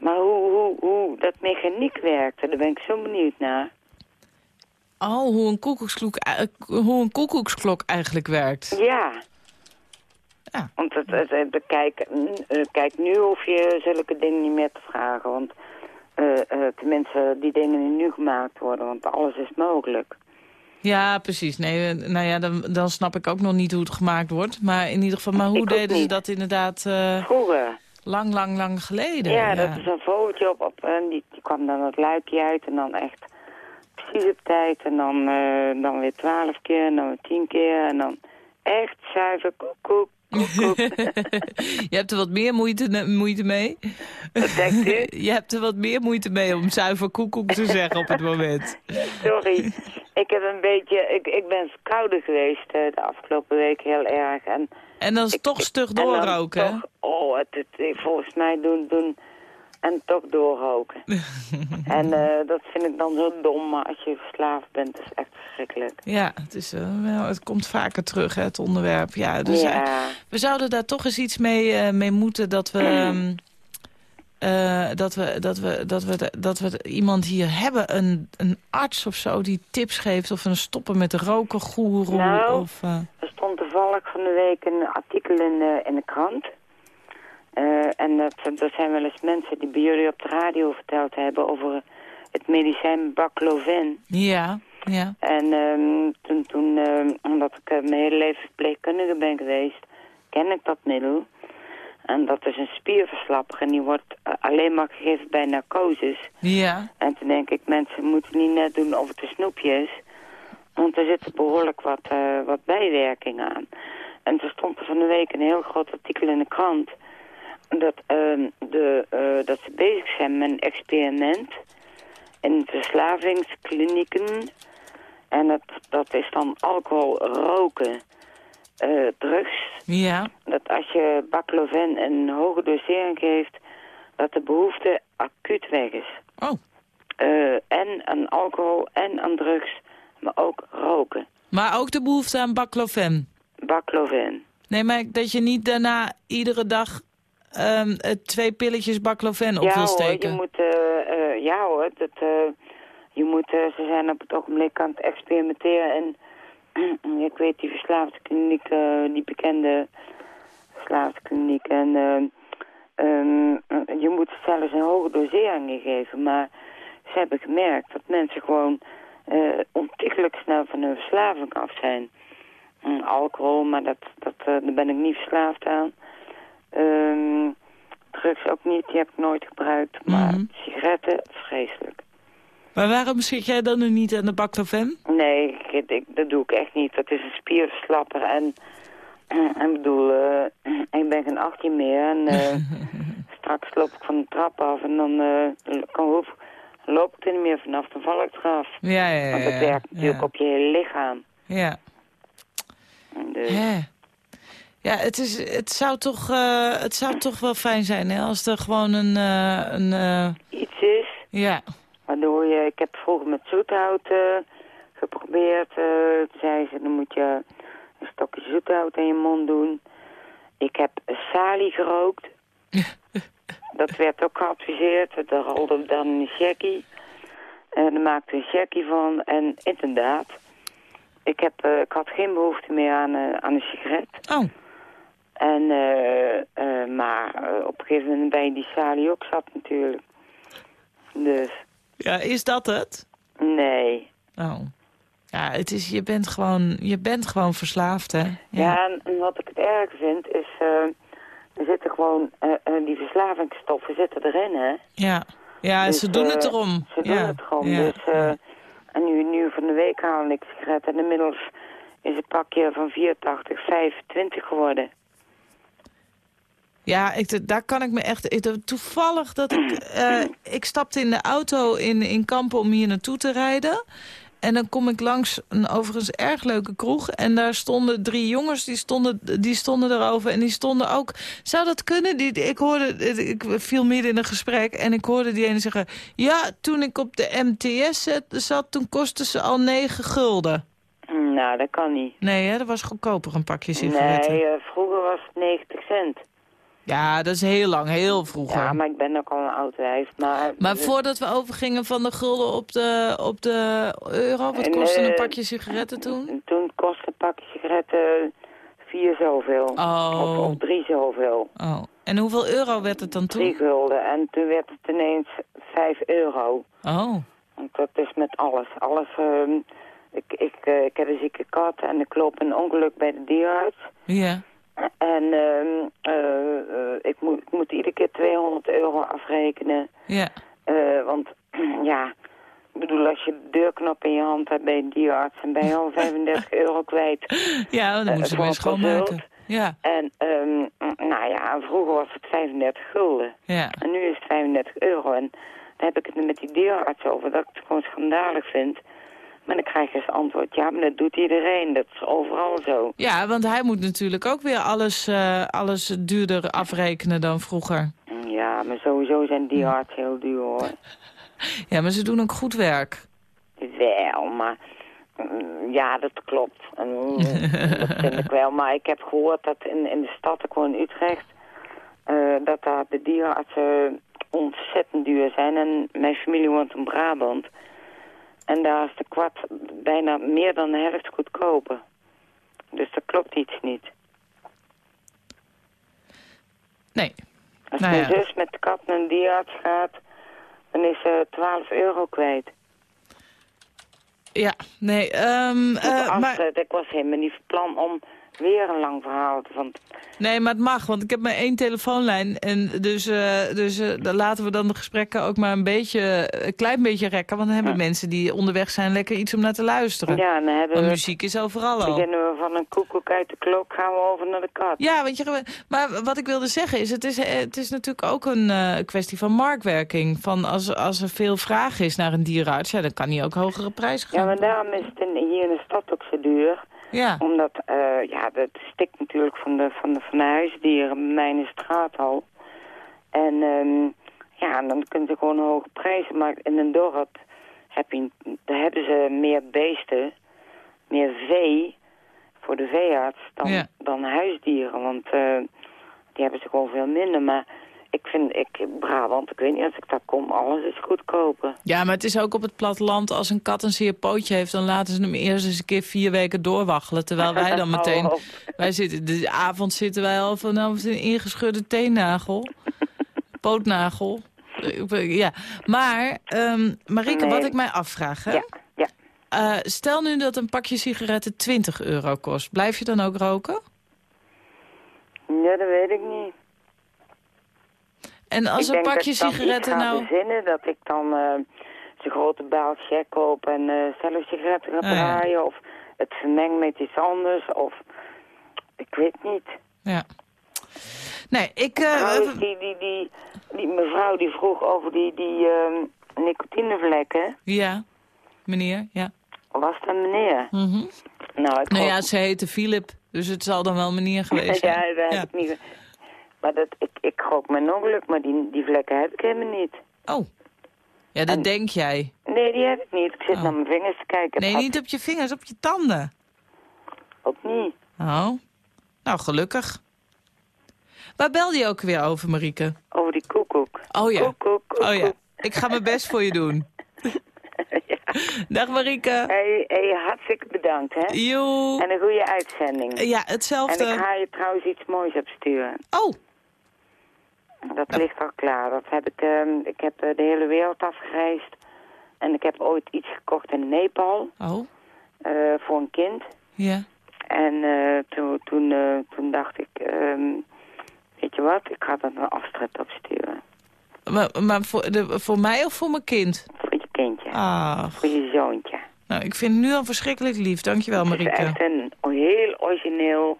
Maar hoe, hoe, hoe dat mechaniek werkte, daar ben ik zo benieuwd naar. Oh, hoe een, koekoeksklok, eh, hoe een koekoeksklok eigenlijk werkt. Ja. Ja. Want het, het, het- kijk, mm, eh, kijk, nu hoef je zulke dingen niet meer te vragen. Want eh, eh, tenminste, die dingen die nu gemaakt worden, want alles is mogelijk. Ja, precies. Nee, nou ja, dan, dan snap ik ook nog niet hoe het gemaakt wordt. Maar in ieder geval, maar hoe deden ze dat inderdaad eh, Vroeger. Lang, lang, lang geleden? Ja, dat is een vogeltje op, op en die, die kwam dan het luikje uit en dan echt precies op tijd. En dan, eh, dan weer twaalf keer en dan weer tien keer en dan echt zuiver koekoek, je hebt er wat meer moeite, moeite mee. Wat denkt u? Je hebt er wat meer moeite mee om zuiver koekoek te zeggen op het moment. Sorry. Ik heb een beetje... Ik, ik ben verkouden geweest eh, de afgelopen week heel erg. En, En dan is toch stug doorroken. hè? oh, het, het- volgens mij doen... doen en toch doorroken. en eh, dat vind ik dan zo dom, maar als je verslaafd bent, is echt verschrikkelijk. Ja, het, is, eh, wel, het komt vaker terug, hè, het onderwerp. Ja, dus Ja. eh, we zouden daar toch eens iets mee, eh, mee moeten dat we... ehm, eh, dat, we, dat, we, dat, we, dat we iemand hier hebben, een, een arts of zo, die tips geeft... of een stoppen met roken goeroe. Nou, of, eh, Er stond toevallig van de week een artikel in, eh, in de krant. Eh, en dat, dat zijn wel eens mensen die bij jullie op de radio verteld hebben over het medicijn Baclofen. ja, ja. En ehm, toen, toen ehm, omdat ik eh, mijn hele leven verpleegkundige ben geweest, ken ik dat middel. En dat is een spierverslapper en die wordt eh, alleen maar gegeven bij narcosis. Ja, En toen denk ik, mensen moeten niet net doen of het een snoepje is. Want er zitten behoorlijk wat, eh, wat bijwerkingen aan. En er stond er van de week een heel groot artikel in de krant... dat, ehm, de, eh, dat ze bezig zijn met een experiment in verslavingsklinieken. En dat, dat is dan alcohol, roken, eh, drugs. ja. Dat als je baclofen een hoge dosering geeft... dat de behoefte acuut weg is. Oh, Eh, en aan alcohol en aan drugs, maar ook roken. maar ook de behoefte aan baclofen. Baclofen. Nee, maar dat je niet daarna iedere dag eh, twee pilletjes baclofen op ja wil hoor, steken. je moet, eh, eh, ja hoor, dat, eh, je moet, ze zijn op het ogenblik aan het experimenteren en ik weet die verslaafde kliniek, eh, die bekende verslaafde kliniek en ehm, je moet zelfs een hoge doseringen geven, maar ze hebben gemerkt dat mensen gewoon eh ontiegelijk snel van hun verslaving af zijn. Mm, alcohol, maar dat, dat, daar ben ik niet verslaafd aan. Ehm, drugs ook niet, die heb ik nooit gebruikt. Maar Mhm. sigaretten, vreselijk. Maar waarom zit jij dan nu niet aan de baclofen? Nee, ik, ik- dat doe ik echt niet. Dat is een spierverslapper. En ik bedoel, eh, ik ben geen 18 meer. En eh, straks loop ik van de trap af en dan eh, kan, loop ik er niet meer vanaf. Dan val ik eraf. Ja, ja, ja. Want dat ja, werkt natuurlijk op je hele lichaam. Ja. Dus. Ja, het, is, het, zou toch, het zou toch wel fijn zijn hè, als er gewoon een... een iets is ja, waardoor je... Ik heb vroeger met zoethout geprobeerd. toen zei ze, dan moet je een stokje zoethout in je mond doen. Ik heb salie gerookt. dat werd ook geadviseerd. Daar rolde ik dan een checkie. En daar maakte een checkie van. En inderdaad, ik, heb, eh, ik had geen behoefte meer aan, eh, aan een sigaret. Oh, En, eh, eh, maar op een gegeven moment ben je die salie ook zat natuurlijk. Dus, ja, is dat het? nee. Oh. Ja, het is, je, bent gewoon, je bent gewoon verslaafd, hè? Ja, en, en wat ik het erg vind is... eh, er zitten gewoon... eh, eh, die verslavingsstoffen zitten erin, hè? Ja, ja Dus, ze doen eh, het erom. Ze doen ja. het gewoon. Ja. Dus, eh, En nu, nu van de week haal ik sigaretten. En inmiddels is het pakje van 84, 25 geworden. Ja, ik, daar kan ik me echt... ik- toevallig dat ik... eh, ik stapte in de auto in, in Kampen om hier naartoe te rijden. En dan kom ik langs een overigens erg leuke kroeg. En daar stonden drie jongens, die stonden, die stonden erover. En die stonden ook... Zou dat kunnen? Die, ik hoorde... Ik viel midden in een gesprek en ik hoorde die ene zeggen... Ja, toen ik op de MTS zat, toen kostte ze al negen gulden. Hm, Nou, dat kan niet. Nee, hè, dat was goedkoper, een pakje sigaretten. Nee, eh, vroeger was het 90 cent. Ja, dat is heel lang, heel vroeger. Ja, maar ik ben ook al een oud wijf. Maar, Maar voordat we overgingen van de gulden op de, op de euro, wat kostte een eh, pakje sigaretten toen? Toen kostte een pakje sigaretten vier zoveel. Oh. Of, of drie zoveel. Oh. En hoeveel euro werd het dan Drie toen? gulden. En toen werd het ineens vijf euro. Oh, Want dat is met alles. Alles... ehm, ik, ik, eh, ik heb een zieke kat en ik loop een ongeluk bij de dierenarts. ja. En ehm, eh, eh, ik, moet, ik moet iedere keer 200 euro afrekenen. Ja. Eh, want ja, ik bedoel, als je de deurknop in je hand hebt bij een dierenarts... dan ben je al 35 euro kwijt. Ja, dan Eh, moeten ze een schoonmaken. Ja, En ehm, nou ja, vroeger was het 35 gulden. ja. En nu is het 35 euro. En daar heb ik het met die dierenarts over, dat ik het gewoon schandalig vind. Maar dan krijg je als antwoord, ja, maar dat doet iedereen. Dat is overal zo. Ja, want hij moet natuurlijk ook weer alles, eh, alles duurder afrekenen dan vroeger. Ja, maar sowieso zijn dierenartsen heel duur hoor. Ja, maar ze doen ook goed werk. Wel, maar mm, ja, dat klopt. En, mm, dat vind ik wel. Maar ik heb gehoord dat in, in de stad, ook gewoon in Utrecht, eh, dat daar de dierenartsen ontzettend duur zijn. En mijn familie woont in Brabant. En daar is de kwart bijna meer dan de helft goedkoper. Dus dat klopt iets niet. Nee. Als Nou mijn ja. zus met de kat naar een gaat, dan is ze 12 euro kwijt. Ja, nee. ehm, eh, maar, eh, ik was helemaal niet van plan om weer een lang verhaal. Want nee, maar het mag, want ik heb maar één telefoonlijn. En dus, eh, dus eh, dan laten we dan de gesprekken ook maar een beetje, een klein beetje rekken. Want dan hebben mensen die onderweg zijn lekker iets om naar te luisteren. ja, dan hebben Want we... muziek is overal al. Beginnen we van een koekoek uit de klok, gaan we over naar de kat. Ja, want je, maar wat ik wilde zeggen is, het is, eh, het is natuurlijk ook een kwestie van marktwerking. Van als, als er veel vraag is naar een dierenarts, ja, dan kan hij ook hogere prijzen gaan. Ja, maar daarom is het in, hier in de stad ook zo duur. Ja. Omdat, eh, ja, dat stikt natuurlijk van de, van de, van de huisdieren. Bij mij in de straat al. En ehm, ja, dan kunnen ze gewoon hoge prijzen. Maar in een dorp heb je, daar hebben ze meer beesten, meer vee voor de veearts dan, Ja. dan huisdieren. Want eh, die hebben ze gewoon veel minder. Maar ik vind, ik, Brabant, ik weet niet als ik daar kom, alles is goedkoper. Ja, maar het is ook op het platteland, als een kat een zeer pootje heeft... dan laten ze hem eerst eens een keer vier weken doorwaggelen. Terwijl wij dan meteen... Wij zitten, de avond zitten wij al van nou, een ingeschudde teennagel. Pootnagel. Ja, maar um, Marieke, Nee. wat ik mij afvraag... Hè? Ja, ja. Eh, stel nu dat een pakje sigaretten 20 euro kost. Blijf je dan ook roken? Ja, dat weet ik niet. En als ik een pakje ik sigaretten nou... bezinnen, dat ik dan eh zo'n grote baal check koop en eh zelf sigaretten ga Ah, ja. draaien. Of het vermeng met iets anders. Of ik weet niet. Ja. Nee, ik... eh, die, die, die, die mevrouw die vroeg over die, die ehm, nicotinevlekken. ja, meneer, ja. Was dat meneer? Mhm. Nou, ik Nou ja, ze heette Philip, dus het zal dan wel meneer geweest ja, zijn. dat heb ik niet. Maar dat, ik, ik gok mijn ongeluk, maar die, die vlekken heb ik helemaal niet. Oh. Ja, dat En- denk jij. Nee, die heb ik niet. Ik zit Oh. naar mijn vingers te kijken. Nee, niet op je vingers, op je tanden. Ook niet. Oh. Nou, gelukkig. Waar belde je ook weer over, Marieke? Over die koekoek. Oh ja. Koekoek, koekoek. Oh ja. Ik ga mijn best voor je doen. ja. Dag Marieke. Hey, hey, hartstikke bedankt, hè. Joe. En een goede uitzending. Ja, En hetzelfde. ik ga je trouwens iets moois opsturen. Oh, Dat ligt al klaar. Dat heb ik, ehm, ik heb eh, de hele wereld afgereisd. En ik heb ooit iets gekocht in Nepal. oh, eh, voor een kind. ja. En eh, toen, toen, toen dacht ik, ehm, weet je wat, ik ga dat een afstret opsturen. Maar, maar voor, de, voor mij of voor mijn kind? Voor je kindje. Ah, Voor je zoontje. nou, ik vind het nu al verschrikkelijk lief. Dankjewel, Het is Marieke. echt een heel origineel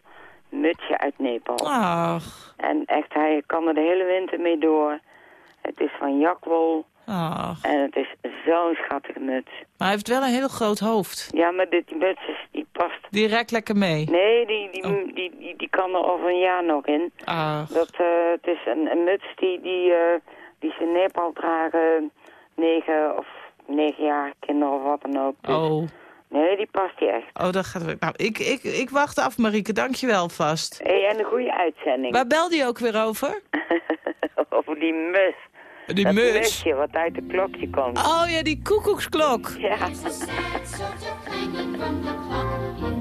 mutsje uit Nepal. Ach, En echt, hij kan er de hele winter mee door. Het is van jakwol. ach. En het is zo'n schattige muts. Maar hij heeft wel een heel groot hoofd. Ja, maar dit, die muts is, die past... Die rekt lekker mee. Nee, die, die, Oh. die, die, die kan er over een jaar nog in. Ach, Dat, eh, het is een, een muts die, die, eh, die ze in Nepal dragen. Negen of negen jaar kinderen of wat dan ook. Dus, oh. Nee, die past die echt. Oh, dat gaat... Nou, ik, ik, ik wacht af, Marieke. Dankjewel vast. Hey, en een goede uitzending. Waar belde je ook weer over? over die mus. Die dat mus. musje wat uit de klokje komt. Oh ja, die koekoeksklok. Ja. In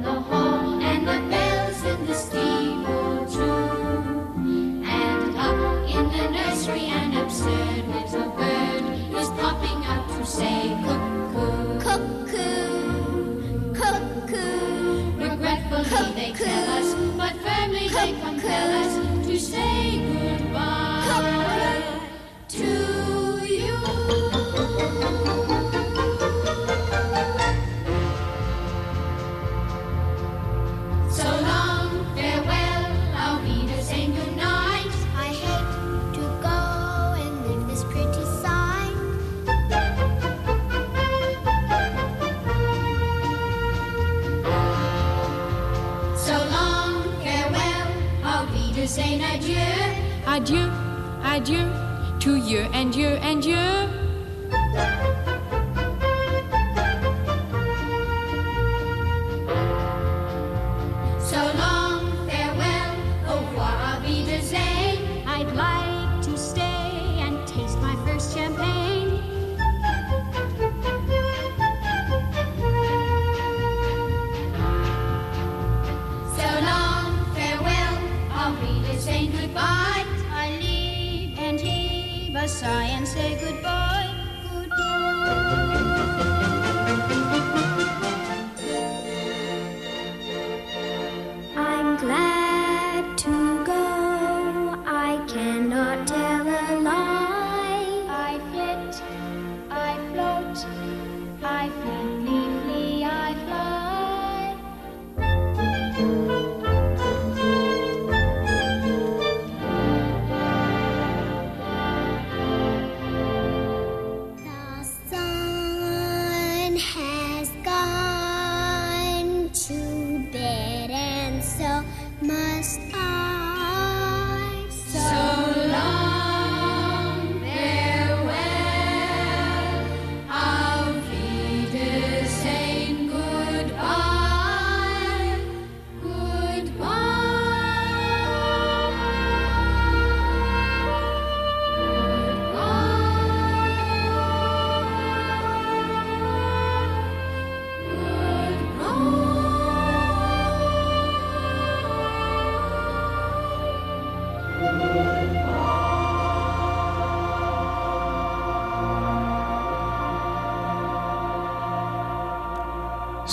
the hall, and the bells in the steeple too. And up in the nursery, an absurd little bird is popping out to say they tell us, but firmly they compel us to say saying adieu, adieu, adieu to you and you and you.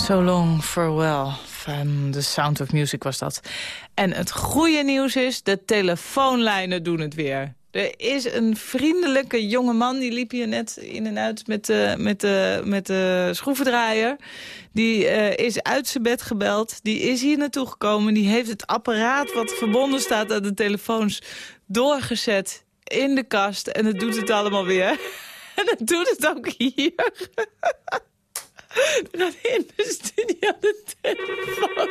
So Long Farewell van The Sound of Music was dat. En het goede nieuws is, de telefoonlijnen doen het weer. Er is een vriendelijke jonge man, die liep hier net in en uit met de, met de, met de schroevendraaier. Die eh, is uit zijn bed gebeld, die is hier naartoe gekomen. Die heeft het apparaat wat verbonden staat aan de telefoons doorgezet in de kast. En het doet het allemaal weer. En het doet het ook hier. Den hadde innerst de hadde tett for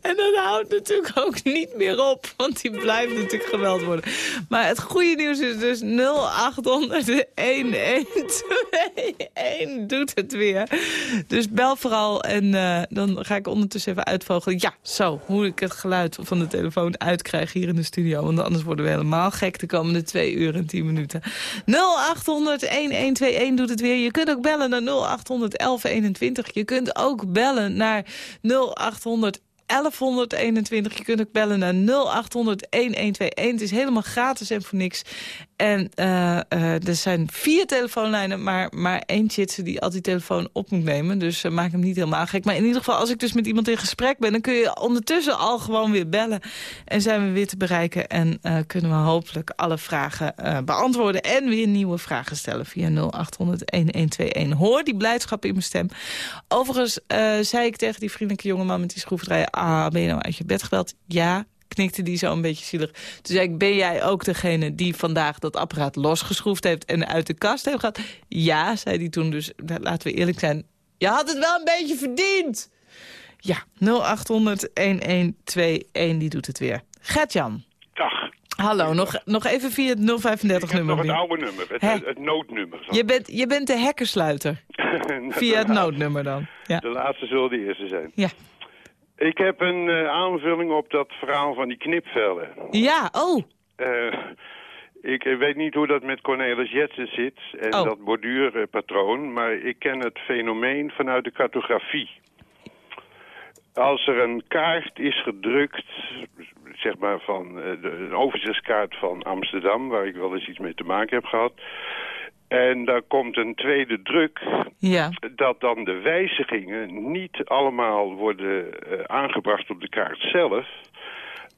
En dat houdt natuurlijk ook niet meer op, want die blijft natuurlijk geweld worden. Maar het goede nieuws is dus 0800 1121 doet het weer. Dus bel vooral en eh, dan ga ik ondertussen even uitvogelen. Ja, zo, hoe ik het geluid van de telefoon uitkrijg hier in de studio. Want anders worden we helemaal gek de komende twee uur en tien minuten. 0800 1121 doet het weer. Je kunt ook bellen naar 0800 1121. Je kunt ook bellen naar 0800 1121. Je kunt ook bellen naar 0800 1121. Het is helemaal gratis en voor niks. En eh, eh, er zijn vier telefoonlijnen, maar, maar één chitse die altijd die telefoon op moet nemen. Dus uh, maak hem niet helemaal gek. Maar in ieder geval, als ik dus met iemand in gesprek ben... dan kun je ondertussen al gewoon weer bellen. En zijn we weer te bereiken. En eh, kunnen we hopelijk alle vragen eh, beantwoorden. En weer nieuwe vragen stellen via 0800-1121. Hoor die blijdschap in mijn stem. Overigens eh, zei ik tegen die vriendelijke jongeman met die schroevendraaier... ah, ben je nou uit je bed gebeld? Ja, knikte die zo een beetje zielig. Toen zei ik, ben jij ook degene die vandaag dat apparaat losgeschroefd heeft... en uit de kast heeft gehad? Ja, zei hij toen. Dus nou, laten we eerlijk zijn. Je had het wel een beetje verdiend. Ja, 0800-1121, die doet het weer. Gertjan. Dag. Hallo, nog, nog even via het 035-nummer. Nog het oude nummer, het, Hè? het, het noodnummer. Je bent, je bent de hekkersluiter. Via het noodnummer dan. Ja. De laatste zullen de eerste zijn. Ja. Ik heb een eh, aanvulling op dat verhaal van die knipvellen. Ja, oh. Eh, ik weet niet hoe dat met Cornelis Jetsen zit en Oh. dat borduurpatroon, maar ik ken het fenomeen vanuit de cartografie. Als er een kaart is gedrukt, zeg maar van eh, de, een overzichtskaart van Amsterdam, waar ik wel eens iets mee te maken heb gehad, en daar komt een tweede druk, Ja. dat dan de wijzigingen niet allemaal worden eh, aangebracht op de kaart zelf,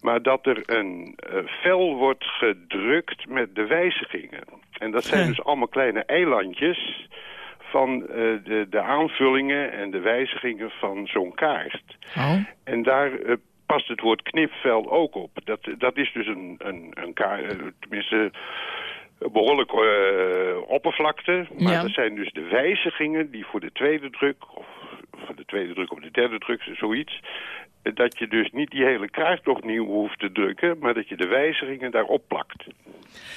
maar dat er een eh, vel wordt gedrukt met de wijzigingen. En dat zijn Ja. dus allemaal kleine eilandjes van eh, de, de aanvullingen en de wijzigingen van zo'n kaart. Oh. En daar past het woord knipvel ook op. Dat, dat is dus een, een, een kaart, tenminste behoorlijk eh, oppervlakte. Maar Ja. dat zijn dus de wijzigingen die voor de tweede druk, of voor de tweede druk of de derde druk, zoiets, dat je dus niet die hele kaart opnieuw hoeft te drukken, maar dat je de wijzigingen daarop plakt.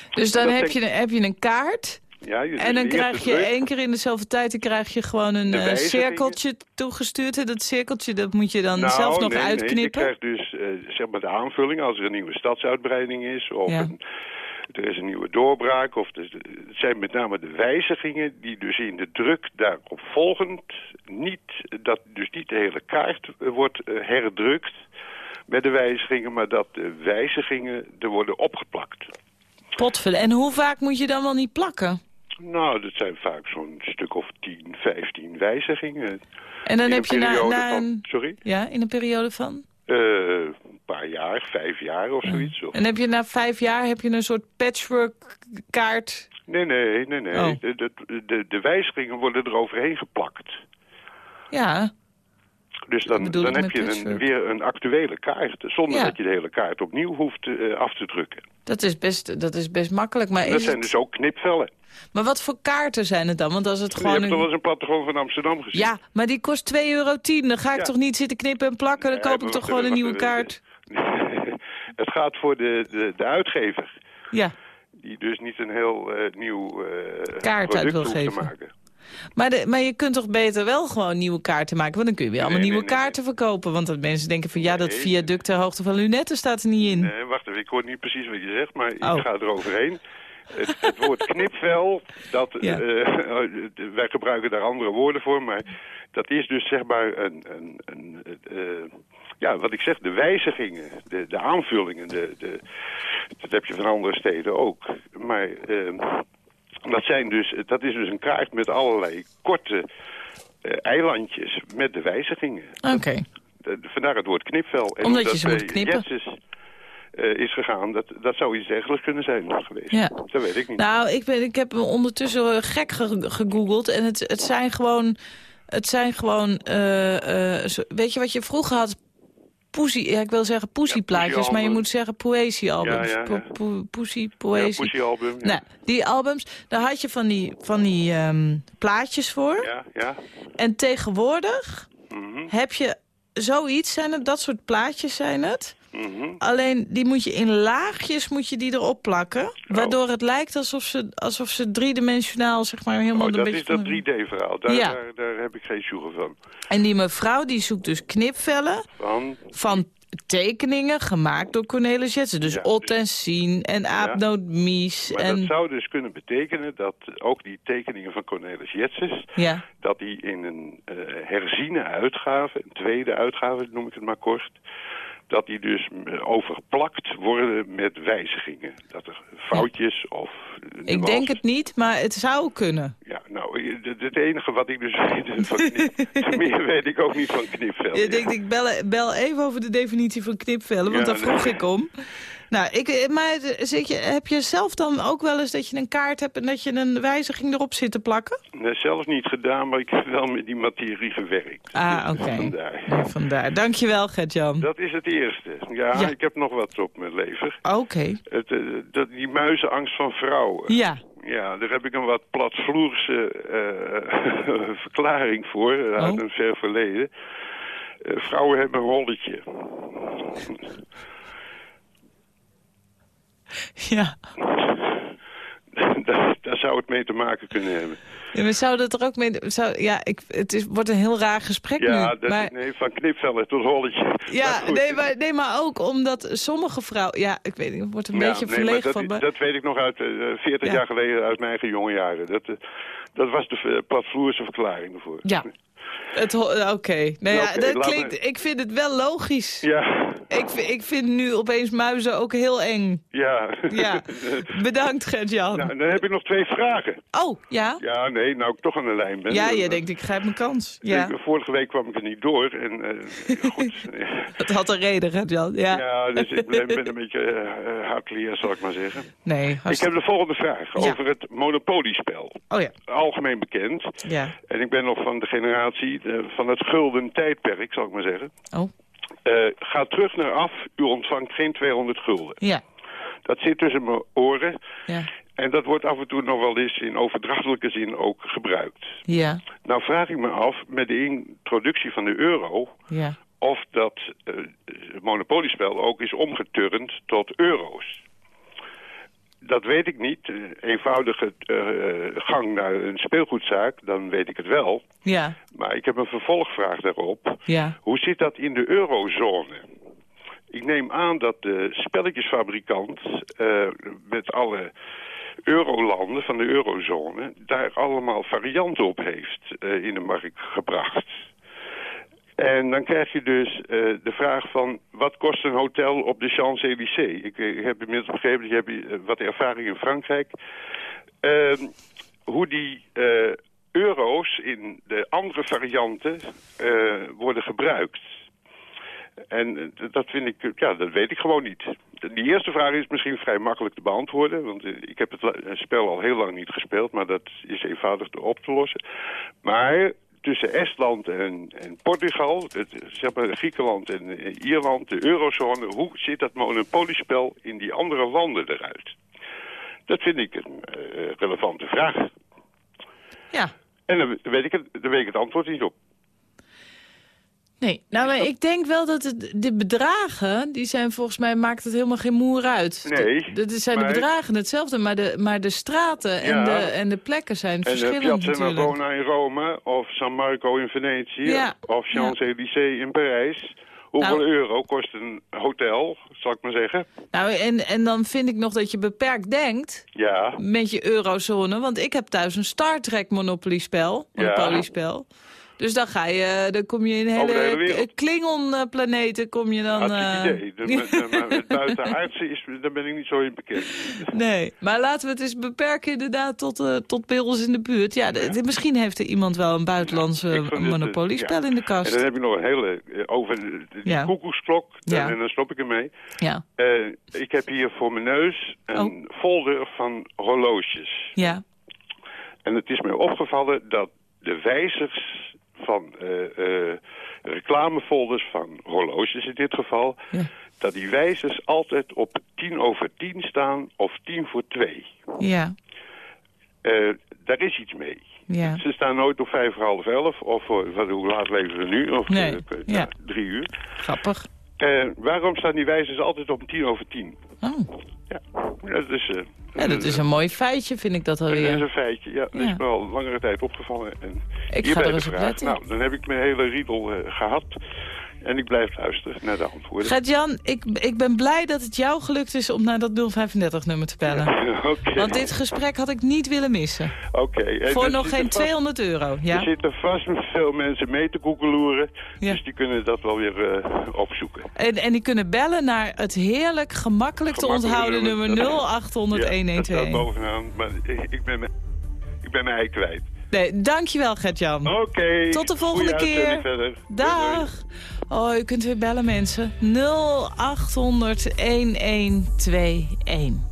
Dus dan Dat heb denk- je, een- heb je een kaart... Ja, En dan krijg je druk. één keer in dezelfde tijd dan krijg je gewoon een eh, cirkeltje toegestuurd. En dat cirkeltje dat moet je dan Nou, zelf nog nee, Nee, uitknippen. je krijgt dus eh, zeg maar de aanvulling als er een nieuwe stadsuitbreiding is... of Ja. een, er is een nieuwe doorbraak. Of er, het zijn met name de wijzigingen die dus in de druk daarop volgend... Niet, dat dus niet de hele kaart eh, wordt eh, herdrukt met de wijzigingen... maar dat de wijzigingen er worden opgeplakt. Potvullen. En hoe vaak moet je dan wel niet plakken? Nou, dat zijn vaak zo'n stuk of 10, 15 wijzigingen. En dan heb je na, van- een... Sorry? Ja, in een periode van? Eh, een paar jaar, vijf jaar of zoiets. En heb je na vijf jaar heb je een soort patchwork kaart? Nee, nee, nee, nee. Oh. De, de, de, de wijzigingen worden er overheen geplakt. Ja, Dus dan, dan heb je een, weer een actuele kaart, zonder Ja. dat je de hele kaart opnieuw hoeft eh, af te drukken. dat is best, dat is best makkelijk. Maar, dat zijn het- dus ook knipvellen. maar wat voor kaarten zijn het dan? Want als het Je gewoon... hebt toch wel Een... eens een plattegrond van Amsterdam gezien? Ja, maar die kost 2,10 euro. Dan ga ik Ja. toch niet zitten knippen en plakken? Dan Nee, koop ik toch gewoon een nieuwe kaart? Het gaat voor de, de, de uitgever, Ja, die dus niet een heel eh, nieuw eh Kaart uit wil geven. maken. maar, de, maar je kunt toch beter wel gewoon nieuwe kaarten maken? Want dan kun je weer allemaal Nee, nieuwe nee, nee, kaarten verkopen. Want dat mensen denken van ja, dat viaduct ter hoogte van Lunetten staat er niet in. Nee, wacht even, ik hoor niet precies wat je zegt, maar Oh. ik ga er overheen. Het, het woord knipvel, dat, Ja. eh, wij gebruiken daar andere woorden voor, maar dat is dus zeg maar een, een, een eh, ja, wat ik zeg, de wijzigingen, de, de aanvullingen, de, de, dat heb je van andere steden ook. Maar eh, dat, zijn dus, dat is dus een kaart met allerlei korte eh, eilandjes met de wijzigingen. Oké. Vandaar het woord knipvel. En Omdat je dat ze moet knippen. Eh, is gegaan, dat, dat zou iets dergelijks kunnen zijn geweest. Ja. Dat weet ik niet. Nou, ik, ben, ik heb ondertussen eh, gek ge- gegoogeld. En het, het zijn gewoon... Het zijn gewoon... eh, weet je wat je vroeger had? Poesie, ja, ik wil zeggen poesieplaatjes, maar je moet zeggen poëziealbums. Ja, ja, ja. Po- po- Poesie, poëzie. Nou, die albums, daar had je van die, van die ehm, plaatjes voor. ja, ja. En tegenwoordig Mhm, heb je zoiets, zijn het, dat soort plaatjes zijn het. Mhm. Alleen die moet je in laagjes moet je die erop plakken. Waardoor het lijkt alsof ze, alsof ze driedimensionaal zeg maar helemaal Oh, een dat is dat van- 3D-verhaal. Daar, Ja. daar, daar heb ik geen sjoegen van. En die mevrouw die zoekt dus knipvellen Van, van tekeningen gemaakt door Cornelis Jetsen. Dus Ja, Ot dus- en Sien en Aapnoot Mies. maar en, dat zou dus kunnen betekenen dat ook die tekeningen van Cornelis Jetses... Ja, dat die in een eh herziene uitgave, een tweede uitgave noem ik het maar kort... dat die dus overplakt worden met wijzigingen. Dat er foutjes of... ik denk het niet, maar het zou kunnen. Ja, nou, het- enige wat ik dus weet van knip, meer weet ik ook niet van knipvel. Je denkt, ik bel, bel even over de definitie van knipvellen, want Ja, daar vroeg nee. ik om. Nou, ik, eh, maar zit je, heb je zelf dan ook wel eens dat je een kaart hebt... en dat je een wijziging erop zit te plakken? Nee, zelf niet gedaan, maar ik heb wel met die materie gewerkt. Ah, Dus oké. Vandaar. Ja, vandaar. Dankjewel, Gert-Jan. Dat is het eerste. Ja, Ja. ik heb nog wat op mijn lever. Oké. Eh, dat, die muizenangst van vrouwen. Ja. Ja, daar heb ik een wat platvloerse eh, verklaring voor, eh, uit Oh. een ver verleden. Eh, vrouwen hebben een rolletje. Ja. daar, daar zou het mee te maken kunnen hebben. ja we zouden het er ook mee... Zou, ja, ik, het is, wordt een heel raar gesprek Ja, nu. dat, maar, nee, van knipvellen tot rolletje. ja, Maar nee maar, nee, maar ook omdat sommige vrouwen... Ja, ik weet niet, ik word een Ja, beetje nee, dat, van... maar- dat weet ik nog uit eh, 40 Ja. jaar geleden uit mijn eigen jonge jaren. Dat, eh, dat was de eh, platvloerse verklaring ervoor. Ja. Het eh, Oké. Nou ja, Oké, dat klinkt, me- ik vind het wel logisch. Ja, Ik, ik vind nu opeens muizen ook heel eng. ja. Ja. Bedankt, Gert-Jan. nou, dan heb ik nog twee vragen. Oh, ja? Ja, nee, nou ik toch aan de lijn ben. Ja, Dan, je denkt, ik grijp mijn kans. Ja, ik- vorige week kwam ik er niet door. En eh, goed. dat had een reden, Gert-Jan. Ja. ja, dus ik ben, ben een beetje uh, zal ik maar zeggen. Nee, Ik heb de volgende vraag Ja. over het monopoliespel. Oh ja. Algemeen bekend. Ja. En ik ben nog van de generatie eh, van het gulden tijdperk, zal ik maar zeggen. Oh. Eh, ga terug naar af, u ontvangt geen 200 gulden. Ja. Dat zit tussen mijn oren. Ja. En dat wordt af en toe nog wel eens in overdrachtelijke zin ook gebruikt. Ja. Nou vraag ik me af, met de introductie van de euro... Ja. of dat eh, monopoliespel ook is omgeturnd tot euro's. Dat weet ik niet. Een eenvoudige eh, gang naar een speelgoedzaak, dan weet ik het wel. Ja, Maar ik heb een vervolgvraag daarop. ja. Hoe zit dat in de eurozone? Ik neem aan dat de spelletjesfabrikant eh, met alle eurolanden van de eurozone... daar allemaal varianten op heeft eh, in de markt gebracht. En dan krijg je dus eh, de vraag van... wat kost een hotel op de Champs-Élysées? Ik, eh, heb inmiddels begrepen, je hebt eh, wat ervaring in Frankrijk. Ehm, hoe die euro's in de andere varianten worden gebruikt. En dat vind ik, ja, dat weet ik gewoon niet. Die eerste vraag is misschien vrij makkelijk te beantwoorden. Want ik heb het spel al heel lang niet gespeeld, maar dat is eenvoudig op te lossen. Maar tussen Estland en, en Portugal, het, zeg maar Griekenland en eh, Ierland, de eurozone... hoe zit dat monopoliespel in die andere landen eruit? Dat vind ik een eh, relevante vraag. Ja. En dan weet, ik het, dan weet ik het antwoord niet op. Nee, nou, maar ik denk wel dat het, de bedragen, die zijn volgens mij, maakt het helemaal geen moer uit. Nee, Dat zijn maar- de bedragen hetzelfde, maar de, maar de straten en, Ja. de, en de plekken zijn En verschillend Piazza natuurlijk. Navona in Rome of San Marco in Venetië Ja. of Champs-Élysées in Parijs. Hoeveel Nou- euro kost een hotel, zal ik maar zeggen? Nou, en, en dan vind ik nog dat je beperkt denkt Ja, met je eurozone. Want ik heb thuis een Star Trek Monopoly-spel. Ja. Dus dan, ga je, dan kom je in hele. Klingon-planeten. Kom je dan... hartstikke eh, idee. De- maar het buitenaardse, is, daar ben ik niet zo in bekend. Nee, maar laten we het eens beperken inderdaad tot, eh, tot bij ons in de buurt. Ja, misschien heeft er iemand wel een buitenlandse eh, monopoliespel ja. in de En kast. dan heb ik nog een hele, eh, over de, koekoeksklok, en dan stop ik ermee. Ja, Eh, ik heb hier voor mijn neus een Oh. folder van horloges. ja, En het is mij opgevallen dat de wijzers van eh, eh, reclamefolders van horloges in dit geval... Ja. dat die wijzers altijd op tien over tien staan of tien voor twee. ja, Eh, daar is iets mee. ja. Ze staan nooit op vijf voor half elf of voor, wat, hoe laat leven we nu? Of Nee, ja. drie uur. Grappig. Eh, waarom staan die wijzers altijd op tien over tien? Oh. Ja, dat is... eh, Ja, dat is een mooi feitje, vind ik dat Dat is alweer. een feitje, ja. Dat Ja. is me al langere tijd opgevallen. En Ik ga er eens op vraag, letten. Nou, dan heb ik mijn hele riedel eh, gehad. En ik blijf luisteren naar de antwoorden. Gert-Jan, ik, ik ben blij dat het jou gelukt is om naar dat 035-nummer te bellen. Want dit gesprek had ik niet willen missen. Oké. Voor er nog geen vast- 200 euro, Er ja? zitten vast veel mensen mee te koekeloeren. Ja. Dus die kunnen dat wel weer eh, opzoeken. En, en die kunnen bellen naar het heerlijk, gemakkelijk te onthouden nummer nummer. 0800 Ja, dat staat 1121. bovenaan. Maar ik, ik ben ik ben mijn ei kwijt. Nee, dankjewel Gert-Jan. Oké. Tot de volgende keer. Doei, doei. Dag. Oh, u kunt weer bellen mensen. 0800 1121.